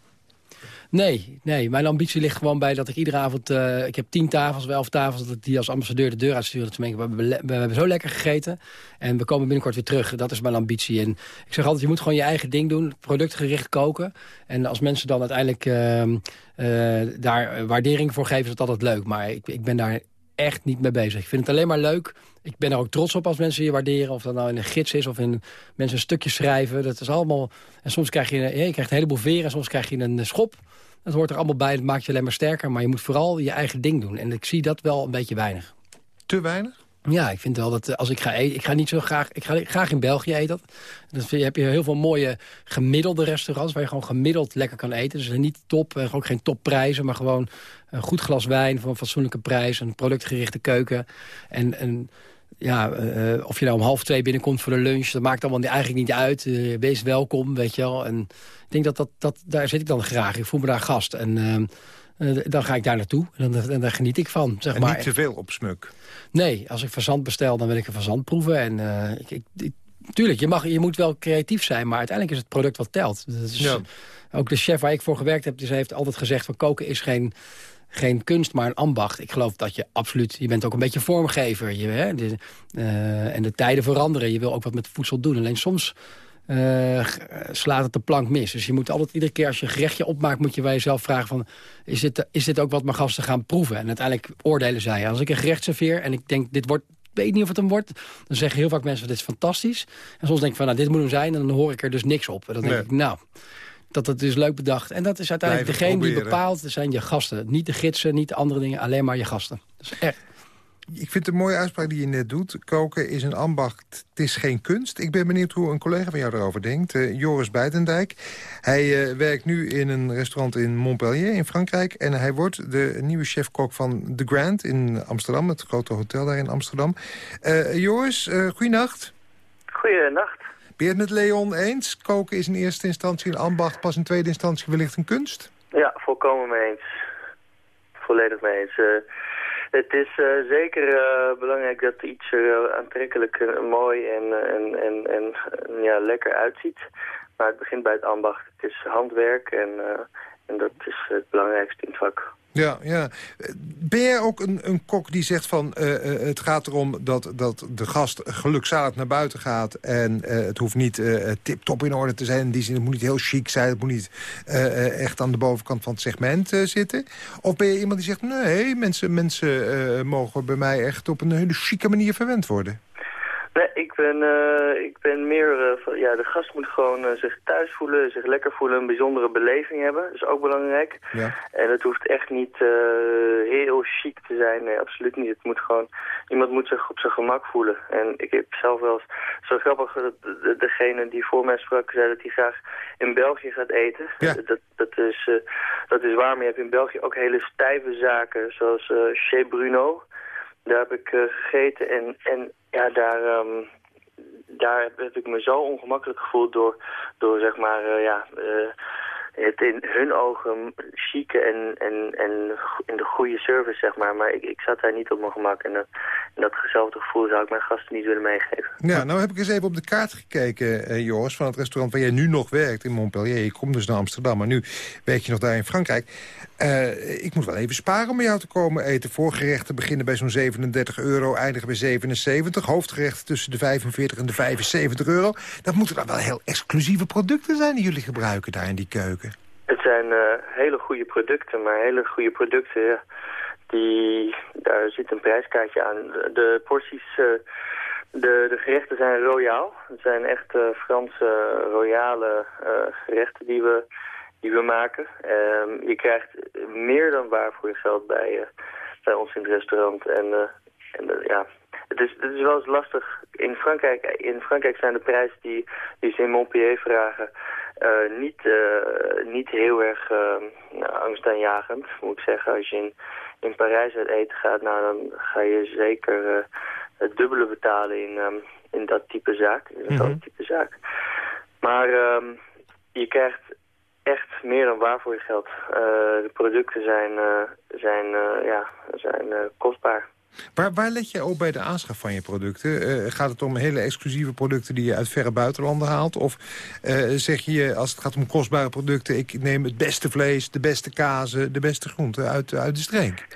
Nee, nee, mijn ambitie ligt gewoon bij dat ik iedere avond... Uh, ik heb tien tafels, elf tafels, dat ik die als ambassadeur de deur uitstuur. Dat ze denken, we, hebben zo lekker gegeten en we komen binnenkort weer terug. Dat is mijn ambitie. En ik zeg altijd, je moet gewoon je eigen ding doen, productgericht koken. En als mensen dan uiteindelijk uh, uh, daar waardering voor geven, is dat altijd leuk. Maar ik, ik ben daar echt niet mee bezig. Ik vind het alleen maar leuk. Ik ben er ook trots op als mensen je waarderen. Of dat nou in een gids is of in mensen een stukje schrijven. Dat is allemaal... En soms krijg je, je krijgt een heleboel veren en soms krijg je een schop. Dat hoort er allemaal bij, dat maakt je alleen maar sterker. Maar je moet vooral je eigen ding doen. En ik zie dat wel een beetje weinig. Te weinig? Ja, ik vind wel dat eh, als ik ga eten... Ik ga niet zo graag... Ik ga graag in België eten. Dan heb je heel veel mooie gemiddelde restaurants... waar je gewoon gemiddeld lekker kan eten. Dus niet top, eh, ook geen topprijzen... maar gewoon een goed glas wijn voor een fatsoenlijke prijs. Een productgerichte keuken. En, en ja, uh, of je nou om half twee binnenkomt voor de lunch... dat maakt allemaal eigenlijk niet uit. Uh, wees welkom, weet je wel. En ik denk dat, dat, dat daar zit ik dan graag. Ik voel me daar gast. En... Uh, dan ga ik daar naartoe en, dan, en daar geniet ik van. Zeg en maar. niet te veel op smuk? Nee, als ik verzand bestel, dan wil ik een verzand proeven. En uh, ik, ik, tuurlijk, je, mag, je moet wel creatief zijn, maar uiteindelijk is het product wat telt. Dus, ja. Ook de chef waar ik voor gewerkt heb, dus heeft altijd gezegd... van koken is geen, geen kunst, maar een ambacht. Ik geloof dat je absoluut... Je bent ook een beetje vormgever. Je, hè, de, uh, en de tijden veranderen. Je wil ook wat met voedsel doen. Alleen soms uh, slaat het de plank mis. Dus je moet altijd iedere keer als je een gerechtje opmaakt... moet je bij jezelf vragen van... is dit, is dit ook wat mijn gasten gaan proeven? En uiteindelijk oordelen zij. Als ik een gerecht serveer en ik denk, dit wordt... weet niet of het hem wordt. Dan zeggen heel vaak mensen, dit is fantastisch. En soms denk ik van, nou, dit moet hem zijn. En dan hoor ik er dus niks op. En dan denk nee. ik, nou... Dat het is leuk bedacht. En dat is uiteindelijk degene proberen. die bepaalt. zijn je gasten. Niet de gidsen, niet de andere dingen. Alleen maar je gasten. Dus echt. Ik vind het een mooie uitspraak die je net doet. Koken is een ambacht, het is geen kunst. Ik ben benieuwd hoe een collega van jou erover denkt. Uh, Joris Buitendijk. Hij uh, werkt nu in een restaurant in Montpellier in Frankrijk. En hij wordt de nieuwe chef-kok van The Grand in Amsterdam. Het grote hotel daar in Amsterdam. Uh, Joris, goeienacht. Goeienacht. Ben je het met Leon eens? Koken is in eerste instantie een ambacht, pas in tweede instantie wellicht een kunst? Ja, volkomen mee eens. Volledig mee eens. Het is uh, zeker uh, belangrijk dat iets er uh, aantrekkelijk, mooi en, en, en, en ja, lekker uitziet. Maar het begint bij het ambacht. Het is handwerk en, en dat is het belangrijkste in het vak. Ja, ja. Ben jij ook een, een kok die zegt van... Uh, uh, het gaat erom dat, dat de gast gelukzalig naar buiten gaat... en uh, het hoeft niet tip-top in orde te zijn. In die zin, het moet niet heel chic zijn. Het moet niet echt aan de bovenkant van het segment zitten. Of ben je iemand die zegt... nee, mensen, mensen mogen bij mij echt op een hele chique manier verwend worden? Nee, ik ben, uh, ik ben meer uh, van, ja, de gast moet gewoon uh, zich thuis voelen, zich lekker voelen, een bijzondere beleving hebben. Dat is ook belangrijk. Ja. En het hoeft echt niet heel chic te zijn, nee, absoluut niet. Het moet gewoon, iemand moet zich op zijn gemak voelen. En ik heb zelf wel eens, zo grappig, dat de, degene die voor mij sprak, zei dat hij graag in België gaat eten. Ja. Dat, dat, is, dat is waar, maar je hebt in België ook hele stijve zaken, zoals Chez Bruno. Daar heb ik gegeten en, en ja, daar, um, daar heb ik me zo ongemakkelijk gevoeld door, door zeg maar, uh, ja, uh, het in hun ogen chique en, en, en in de goede service, zeg maar. Maar ik, ik zat daar niet op mijn gemak. En dat, en datzelfde gevoel zou ik mijn gasten niet willen meegeven. Ja, nou heb ik eens even op de kaart gekeken, eh, Joris, van het restaurant waar jij nu nog werkt in Montpellier. Je komt dus naar Amsterdam, maar nu werk je nog daar in Frankrijk. Uh, ik moet wel even sparen om bij jou te komen eten. Voorgerechten beginnen bij zo'n 37 euro, eindigen bij 77. Hoofdgerechten tussen de 45 en de 75 euro. Dat moeten dan wel heel exclusieve producten zijn die jullie gebruiken daar in die keuken. Het zijn uh, hele goede producten, maar hele goede producten, ja, die, daar zit een prijskaartje aan. De porties, de, de gerechten zijn royaal. Het zijn echt Franse royale gerechten die we, die we maken. Ehm, je krijgt meer dan waar voor je geld bij, bij ons in het restaurant. En, en ja, het is, het is wel eens lastig. In Frankrijk, in Frankrijk zijn de prijzen die, die ze in Montpellier vragen... Niet, niet heel erg nou, angstaanjagend, moet ik zeggen. Als je in, in Parijs uit eten gaat, nou, dan ga je zeker het dubbele betalen in, um, in dat type zaak. In dat mm -hmm. type zaak. Maar um, je krijgt echt meer dan waar voor je geld. de producten zijn, zijn, ja, zijn kostbaar. Waar, waar let je op bij de aanschaf van je producten? Uh, gaat het om hele exclusieve producten die je uit verre buitenlanden haalt? Of uh, zeg je, als het gaat om kostbare producten... ik neem het beste vlees, de beste kazen, de beste groenten uit, uit de streek?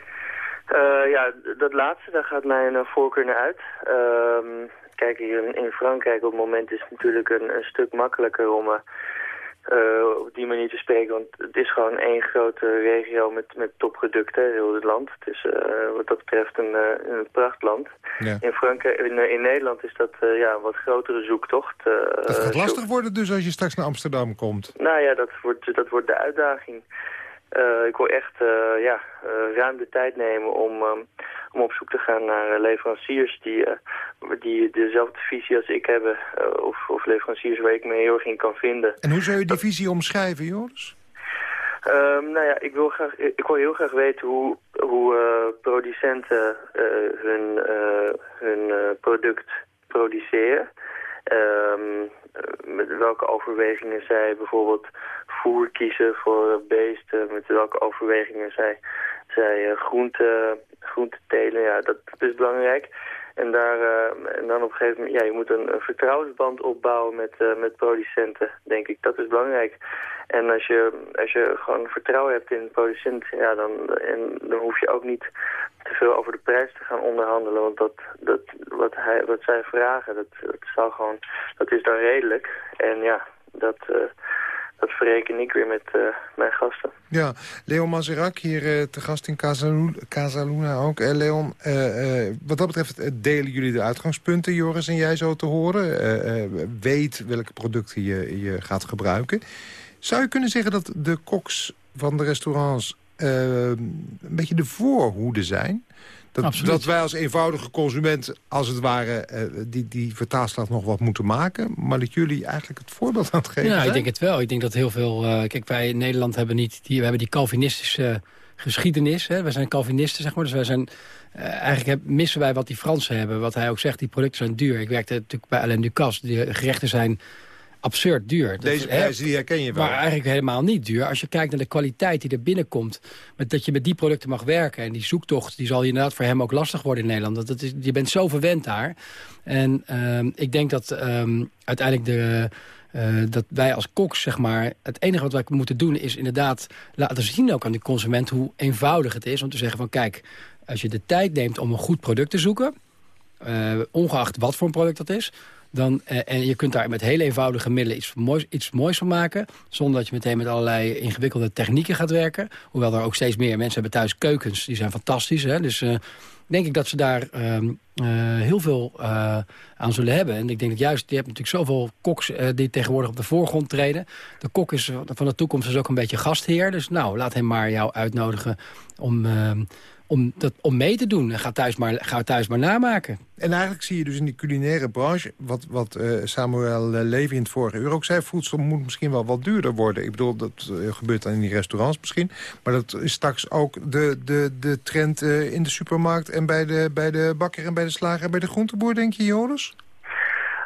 Uh, ja, dat laatste, daar gaat mijn voorkeur naar uit. Ehm, kijk, hier in, in, Frankrijk op het moment is het natuurlijk een, een stuk makkelijker om... Uh, op die manier te spreken. Want het is gewoon één grote regio met, met topproducten, heel het land. Het is uh, wat dat betreft een, uh, een prachtland. Ja. In, Frankrijk, in, in, Nederland is dat ja, een wat grotere zoektocht. dat gaat lastig worden dus als je straks naar Amsterdam komt. Nou ja, dat wordt, dat wordt de uitdaging. Ik wil echt ja, ruim de tijd nemen om, um, om op zoek te gaan naar eh, leveranciers die, eh, die dezelfde visie als ik hebben. eh, of, of leveranciers waar ik me heel erg in kan vinden. En hoe zou je die visie omschrijven, Joris? Ehm, nou ja, ik wil, graag, ik wil heel graag weten hoe, hoe eh, producenten eh, hun, eh, hun eh, product produceren. Ehm, eh, met welke overwegingen zij bijvoorbeeld voer kiezen voor beesten. Met welke overwegingen zij, zij eh, groente, groente telen. Ja, dat is belangrijk. En, daar, eh, en dan op een gegeven moment, ja, je moet een, vertrouwensband opbouwen met, eh, met producenten, denk ik. Dat is belangrijk. En als je, als je gewoon vertrouwen hebt in de producent, ja, dan, en, dan hoef je ook niet te veel over de prijs te gaan onderhandelen. Want dat, dat, wat, hij, wat zij vragen, dat, dat, zou gewoon, dat is dan redelijk. En ja, dat, eh, dat verreken ik weer met eh, mijn gasten. Ja, Leon Mazerak hier eh, te gast in Casaluna, ook. Eh, Leon, wat dat betreft delen jullie de uitgangspunten, Joris en jij zo te horen. Weet welke producten je, je gaat gebruiken. Zou je kunnen zeggen dat de koks van de restaurants een beetje de voorhoede zijn? Dat, wij als eenvoudige consument, als het ware, eh, die, die vertaalslag nog wat moeten maken. Maar dat jullie eigenlijk het voorbeeld aan het geven Ja, zijn? ik denk het wel. Ik denk dat heel veel... eh, kijk, wij in Nederland hebben niet... Die, we hebben die Calvinistische geschiedenis. Hè. Wij zijn Calvinisten, zeg maar. Dus wij zijn... eh, eigenlijk heb- missen wij wat die Fransen hebben. Wat hij ook zegt, die producten zijn duur. Ik werkte natuurlijk bij Alain Ducasse. De gerechten zijn absurd duur. Deze prijzen die herken je wel. Maar eigenlijk helemaal niet duur. Als je kijkt naar de kwaliteit die er binnenkomt... Met dat je met die producten mag werken. En die zoektocht die zal inderdaad voor hem ook lastig worden in Nederland. Dat, dat is, je bent zo verwend daar. En ehm, ik denk dat ehm, uiteindelijk de... eh, dat wij als koks, zeg maar, het enige wat wij moeten doen... is inderdaad laten zien ook aan de consument hoe eenvoudig het is... om te zeggen van kijk, als je de tijd neemt om een goed product te zoeken... eh, ongeacht wat voor een product dat is... Dan, eh, en je kunt daar met hele eenvoudige middelen iets moois, iets moois van maken. Zonder dat je meteen met allerlei ingewikkelde technieken gaat werken. Hoewel er ook steeds meer mensen hebben thuis keukens. Die zijn fantastisch. Hè? Dus eh, denk ik dat ze daar ehm, eh, heel veel aan zullen hebben. En ik denk dat juist, je hebt natuurlijk zoveel koks die tegenwoordig op de voorgrond treden. De kok is van de toekomst is ook een beetje gastheer. Dus nou, laat hem maar jou uitnodigen om, ehm, om, dat, om mee te doen. En ga thuis maar, ga thuis maar namaken. En eigenlijk zie je dus in die culinaire branche... wat, wat eh, Samuel eh, Levy in het vorige uur ook zei... voedsel moet misschien wel wat duurder worden. Ik bedoel, dat eh, gebeurt dan in die restaurants misschien. Maar dat is straks ook de, de, de trend eh, in de supermarkt... en bij de, bij de bakker en bij de slager en bij de groenteboer, denk je, Joris?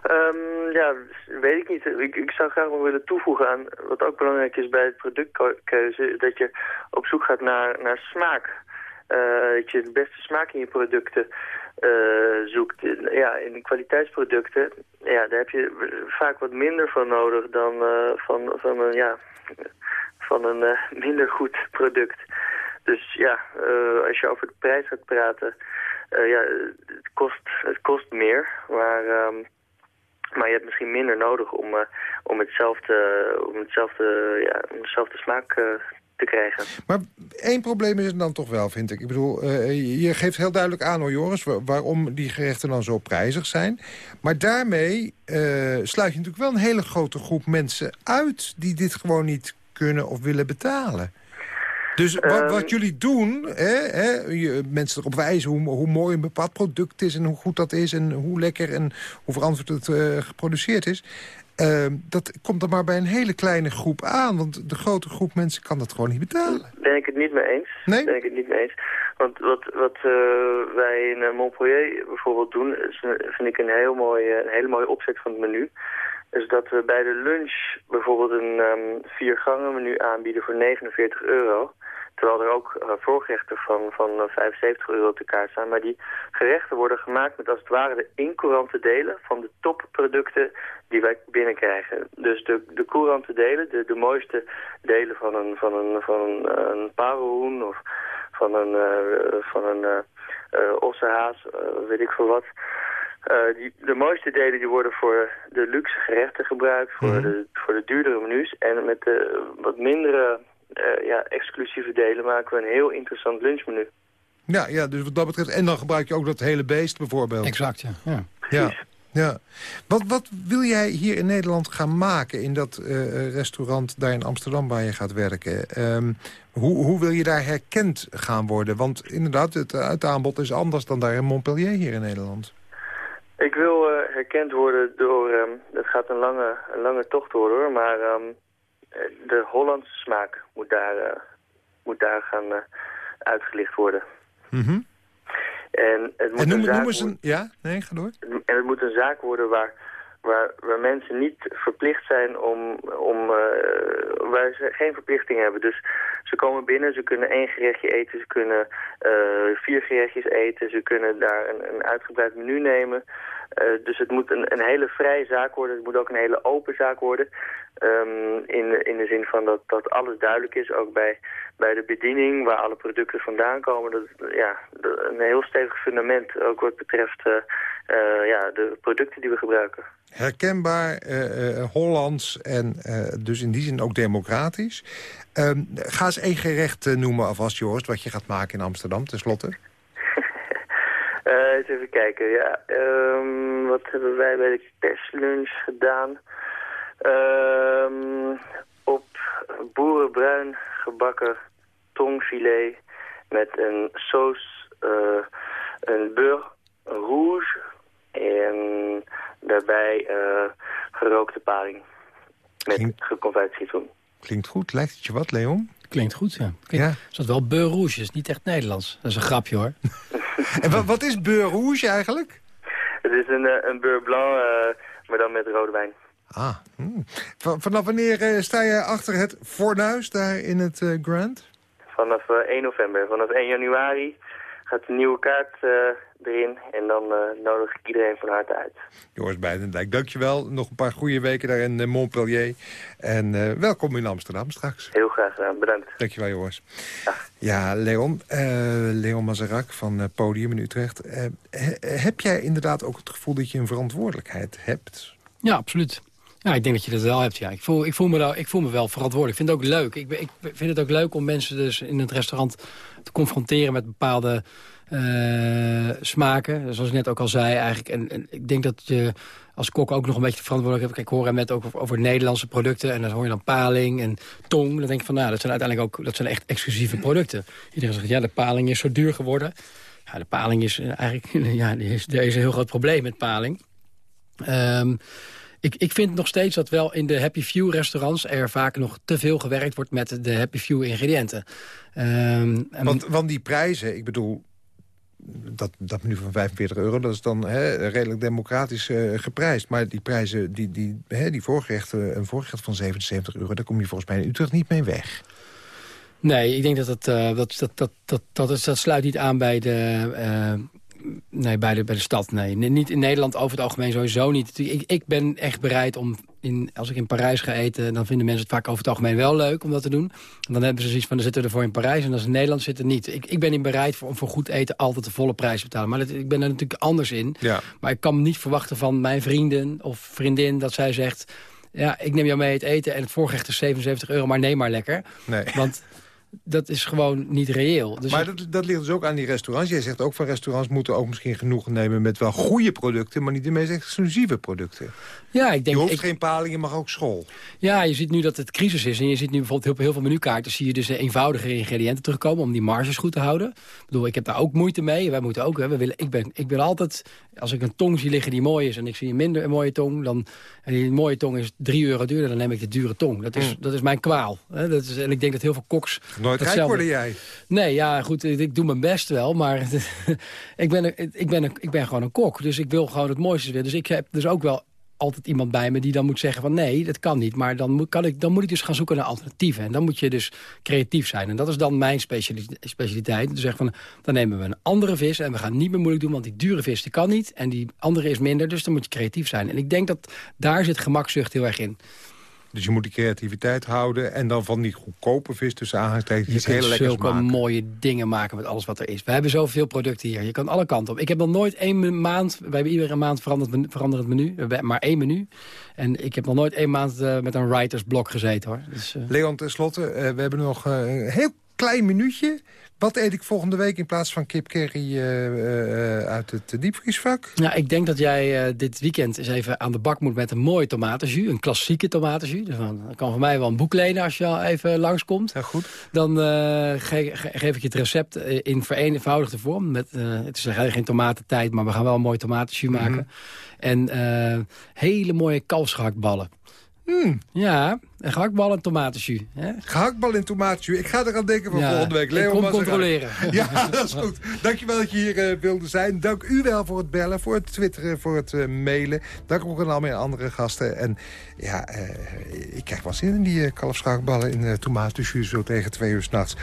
Ehm, ja, weet ik niet. Ik, ik zou graag nog willen toevoegen aan wat ook belangrijk is bij het productkeuze, dat je op zoek gaat naar, naar smaak. Eh, dat je de beste smaak in je producten eh, zoekt. Ja, in kwaliteitsproducten, ja, daar heb je vaak wat minder van nodig dan eh, van, van een, ja, van een minder goed product. Dus ja, als je over de prijs gaat praten, ja, het kost, het kost meer, maar... ehm, maar je hebt misschien minder nodig om, om, hetzelfde, om, hetzelfde, ja, om dezelfde smaak eh, te krijgen. Maar één probleem is er dan toch wel, vind ik. Ik bedoel, eh, je geeft heel duidelijk aan, hoor, Joris... wa- waarom die gerechten dan zo prijzig zijn. Maar daarmee eh, sluit je natuurlijk wel een hele grote groep mensen uit... die dit gewoon niet kunnen of willen betalen. Dus wat, Ehm. wat jullie doen, hè, hè, je, mensen erop wijzen hoe, hoe mooi een bepaald product is... en hoe goed dat is en hoe lekker en hoe verantwoord het eh, geproduceerd is... Ehm, dat komt dan maar bij een hele kleine groep aan. Want de grote groep mensen kan dat gewoon niet betalen. Ben ik het niet mee eens. Nee? Ben ik het niet mee eens. Want wat, wat eh, wij in eh, Montpellier bijvoorbeeld doen, is, vind ik een, heel mooi, eh, een hele mooie opzet van het menu. Is dat we bij de lunch bijvoorbeeld een ehm vier gangen menu aanbieden voor 49 euro. Terwijl er ook eh, voorgerechten van, van eh, 75 euro op de kaart staan. Maar die gerechten worden gemaakt met als het ware de incourante delen van de topproducten die wij binnenkrijgen. Dus de, de courante delen, de, de mooiste delen van een, van een, van een, eh, een of van een, eh, van een eh, eh, ossehaas, eh, weet ik veel wat. Eh, die, de mooiste delen die worden voor de luxe gerechten gebruikt, voor, de, voor de duurdere menus. En met de wat mindere eh, ja, exclusieve delen maken we een heel interessant lunchmenu. Ja, ja, dus wat dat betreft... En dan gebruik je ook dat hele beest bijvoorbeeld. Exact, ja. ja. Ja. Ja. Wat, wat wil jij hier in Nederland gaan maken in dat uh, restaurant daar in Amsterdam waar je gaat werken? Um, hoe, hoe wil je daar herkend gaan worden? Want inderdaad, het, het aanbod is anders dan daar in Montpellier hier in Nederland. Ik wil uh, herkend worden door, um, het gaat een lange, een lange tocht worden hoor, maar um, de Hollandse smaak moet daar, uh, moet daar gaan uh, uitgelicht worden. Mm -hmm. En, het moet en noem, een noem eens een... Ja? Nee, ga door. En het moet een zaak worden waar, waar, waar mensen niet verplicht zijn om... om uh, waar ze geen verplichting hebben. Dus ze komen binnen, ze kunnen één gerechtje eten, ze kunnen uh, vier gerechtjes eten... ze kunnen daar een, een uitgebreid menu nemen... Uh, dus het moet een, een hele vrije zaak worden. Het moet ook een hele open zaak worden. Um, in, in de zin van dat, dat alles duidelijk is. Ook bij, bij de bediening, waar alle producten vandaan komen. Dat, ja, een heel stevig fundament. Ook wat betreft uh, uh, ja, de producten die we gebruiken. Herkenbaar, Hollands en dus in die zin ook democratisch. Um, ga eens één gerecht noemen alvast, Joost, wat je gaat maken in Amsterdam, tenslotte. Uh, eens even kijken, ja. Um, wat hebben wij bij de perslunch gedaan? Um, op boerenbruin gebakken tongfilet met een saus, uh, een beurre rouge en daarbij uh, gerookte paling met Klinkt... geconfijt citroen. Klinkt goed. Lijkt het je wat, Leon? Klinkt goed, ja. Klinkt, ja. Is dat wel beurre rouge? is niet echt Nederlands. Dat is een grapje, hoor. en wat, wat is beurre rouge eigenlijk? Het is een, een beurre blanc, uh, maar dan met rode wijn. Ah, hmm. vanaf wanneer uh, sta je achter het fornuis daar in het uh, Grand? Vanaf 1 november. Vanaf 1 januari gaat de nieuwe kaart erin. En dan nodig ik iedereen van harte uit. Joris Beidendijk, dankjewel. Nog een paar goede weken daar in Montpellier. En welkom in Amsterdam straks. Heel graag gedaan, bedankt. Dankjewel, Joris. Ja, ja Leon. Leon Mazarak van Podium in Utrecht. heb jij inderdaad ook het gevoel dat je een verantwoordelijkheid hebt? Ja, absoluut. Ja, ik denk dat je dat wel hebt, ja. Ik voel, ik voel, me, wel, ik voel me wel verantwoordelijk. Ik vind het ook leuk. Ik, ik vind het ook leuk om mensen dus in het restaurant te confronteren met bepaalde uh, smaken. Zoals ik net ook al zei eigenlijk. En, ik denk dat je als kok ook nog een beetje de verantwoordelijkheid hebt. Ik hoor hem net ook over, Nederlandse producten. En dan hoor je dan paling en tong. Dan denk ik van, nou, dat zijn uiteindelijk ook dat zijn echt exclusieve producten. Iedereen zegt, ja, de paling is zo duur geworden. Ja, de paling is eigenlijk, ja, is, een heel groot probleem met paling. Um, ik, ik vind nog steeds dat wel in de Happy Few restaurants... er vaak nog te veel gewerkt wordt met de Happy Few ingrediënten. Um, want, want die prijzen, ik bedoel, dat, dat menu van 45 euro, dat is dan hè, redelijk democratisch uh, geprijsd. Maar die prijzen, die, die, hè, die voorgerechten, een voorgerecht van 77 euro... daar kom je volgens mij in Utrecht niet mee weg. Nee, ik denk dat het, uh, dat, dat, dat, dat, dat, dat sluit niet aan bij de... Uh, Nee, bij de, bij de stad, nee. Niet in Nederland over het algemeen sowieso niet. Ik, ik ben echt bereid om, in, als ik in Parijs ga eten... dan vinden mensen het vaak over het algemeen wel leuk om dat te doen. En dan hebben ze zoiets van, dan zitten we ervoor in Parijs... en als in Nederland zitten niet. Ik, ik ben niet bereid voor, om voor goed eten altijd de volle prijs te betalen. Maar dat, ik ben er natuurlijk anders in. Ja. Maar ik kan niet verwachten van mijn vrienden of vriendin... dat zij zegt, ja, ik neem jou mee het eten... en het voorgerecht is 77 euro, maar neem maar lekker. Nee. Want dat is gewoon niet reëel. Dus maar dat, dat ligt dus ook aan die restaurants. Jij zegt ook van restaurants moeten ook misschien genoegen nemen... met wel goede producten, maar niet de meest exclusieve producten. Ja, ik denk, je hoeft ik, geen paling, je mag ook school. Ja, je ziet nu dat het crisis is. En je ziet nu bijvoorbeeld heel, heel veel menukaarten... zie je dus eenvoudige ingrediënten terugkomen... om die marges goed te houden. Ik bedoel, ik heb daar ook moeite mee. Wij moeten ook... Hè, we willen, ik, ben, ik ben altijd... Als ik een tong zie liggen die mooi is... en ik zie een minder een mooie tong... Dan, en die mooie tong is 3 euro duurder... dan neem ik de dure tong. Dat is, mm. dat is mijn kwaal. Hè. Dat is, en ik denk dat heel veel koks... Nooit rijk worden jij. Nee, ja, goed. Ik doe mijn best wel. Maar ik, ben, ik, ben, ik ben gewoon een kok. Dus ik wil gewoon het mooiste weer. Dus ik heb dus ook wel altijd iemand bij me die dan moet zeggen van nee, dat kan niet. Maar dan moet, kan ik, dan moet ik dus gaan zoeken naar alternatieven. En dan moet je dus creatief zijn. En dat is dan mijn specialiteit. Dus zeggen van, dan nemen we een andere vis en we gaan niet meer moeilijk doen, want die dure vis die kan niet. En die andere is minder, dus dan moet je creatief zijn. En ik denk dat daar zit gemakzucht heel erg in. Dus je moet die creativiteit houden en dan van die goedkope vis tussen aanhalingstekens hele lekker maken. Je mooie dingen maken met alles wat er is. We hebben zoveel producten hier. Je kan alle kanten op. Ik heb nog nooit één maand, wij hebben iedere maand veranderd, veranderd menu. We hebben maar één menu. En ik heb nog nooit één maand uh, met een writersblok gezeten hoor. Dus, uh... Leon, tenslotte, uh, we hebben nog een heel klein minuutje. Wat eet ik volgende week in plaats van kip curry eh, eh, uit het diepvriesvak? Ja, ik denk dat jij uh, dit weekend eens even aan de bak moet met een mooie tomatenjus. Een klassieke tomatenjus. Dus dan kan van mij wel een boek lenen als je al even langskomt. Ja, goed. Dan ge ge geef ik je het recept in vereenvoudigde vorm. Met, het is geen tomatentijd, maar we gaan wel een mooi tomatenjus maken. Mhm. En hele mooie kalfsgehaktballen. Mm. Ja, een gehaktbal en tomatenjus. Hè? Gehaktbal en tomatenjus. Ik ga eraan denken Ja, volgende week. ik Leo kom controleren. Ja, dat is goed. Dankjewel dat je hier uh, wilde zijn. Dank u wel voor het bellen, voor het twitteren, voor het uh, mailen. Dank ook aan al mijn andere gasten. En ja, uh, ik krijg wel zin in die kalfsgehaktballen in uh, tomatenjus zo tegen twee uur s'nachts.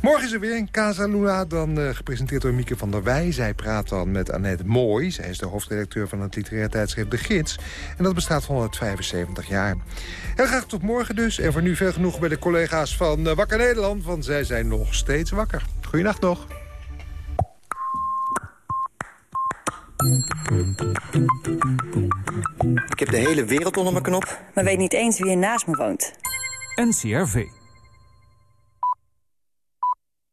Morgen is er weer een Casa Luna, dan gepresenteerd door Mieke van der Wij. Zij praat dan met Annette Mooi. Zij is de hoofdredacteur van het literair tijdschrift De Gids. En dat bestaat 175 jaar. Heel graag tot morgen dus. En voor nu veel genoeg bij de collega's van uh, Wakker Nederland. Want zij zijn nog steeds wakker. Goeienacht nog. Ik heb de hele wereld onder mijn knop. Maar weet niet eens wie er naast me woont. NCRV.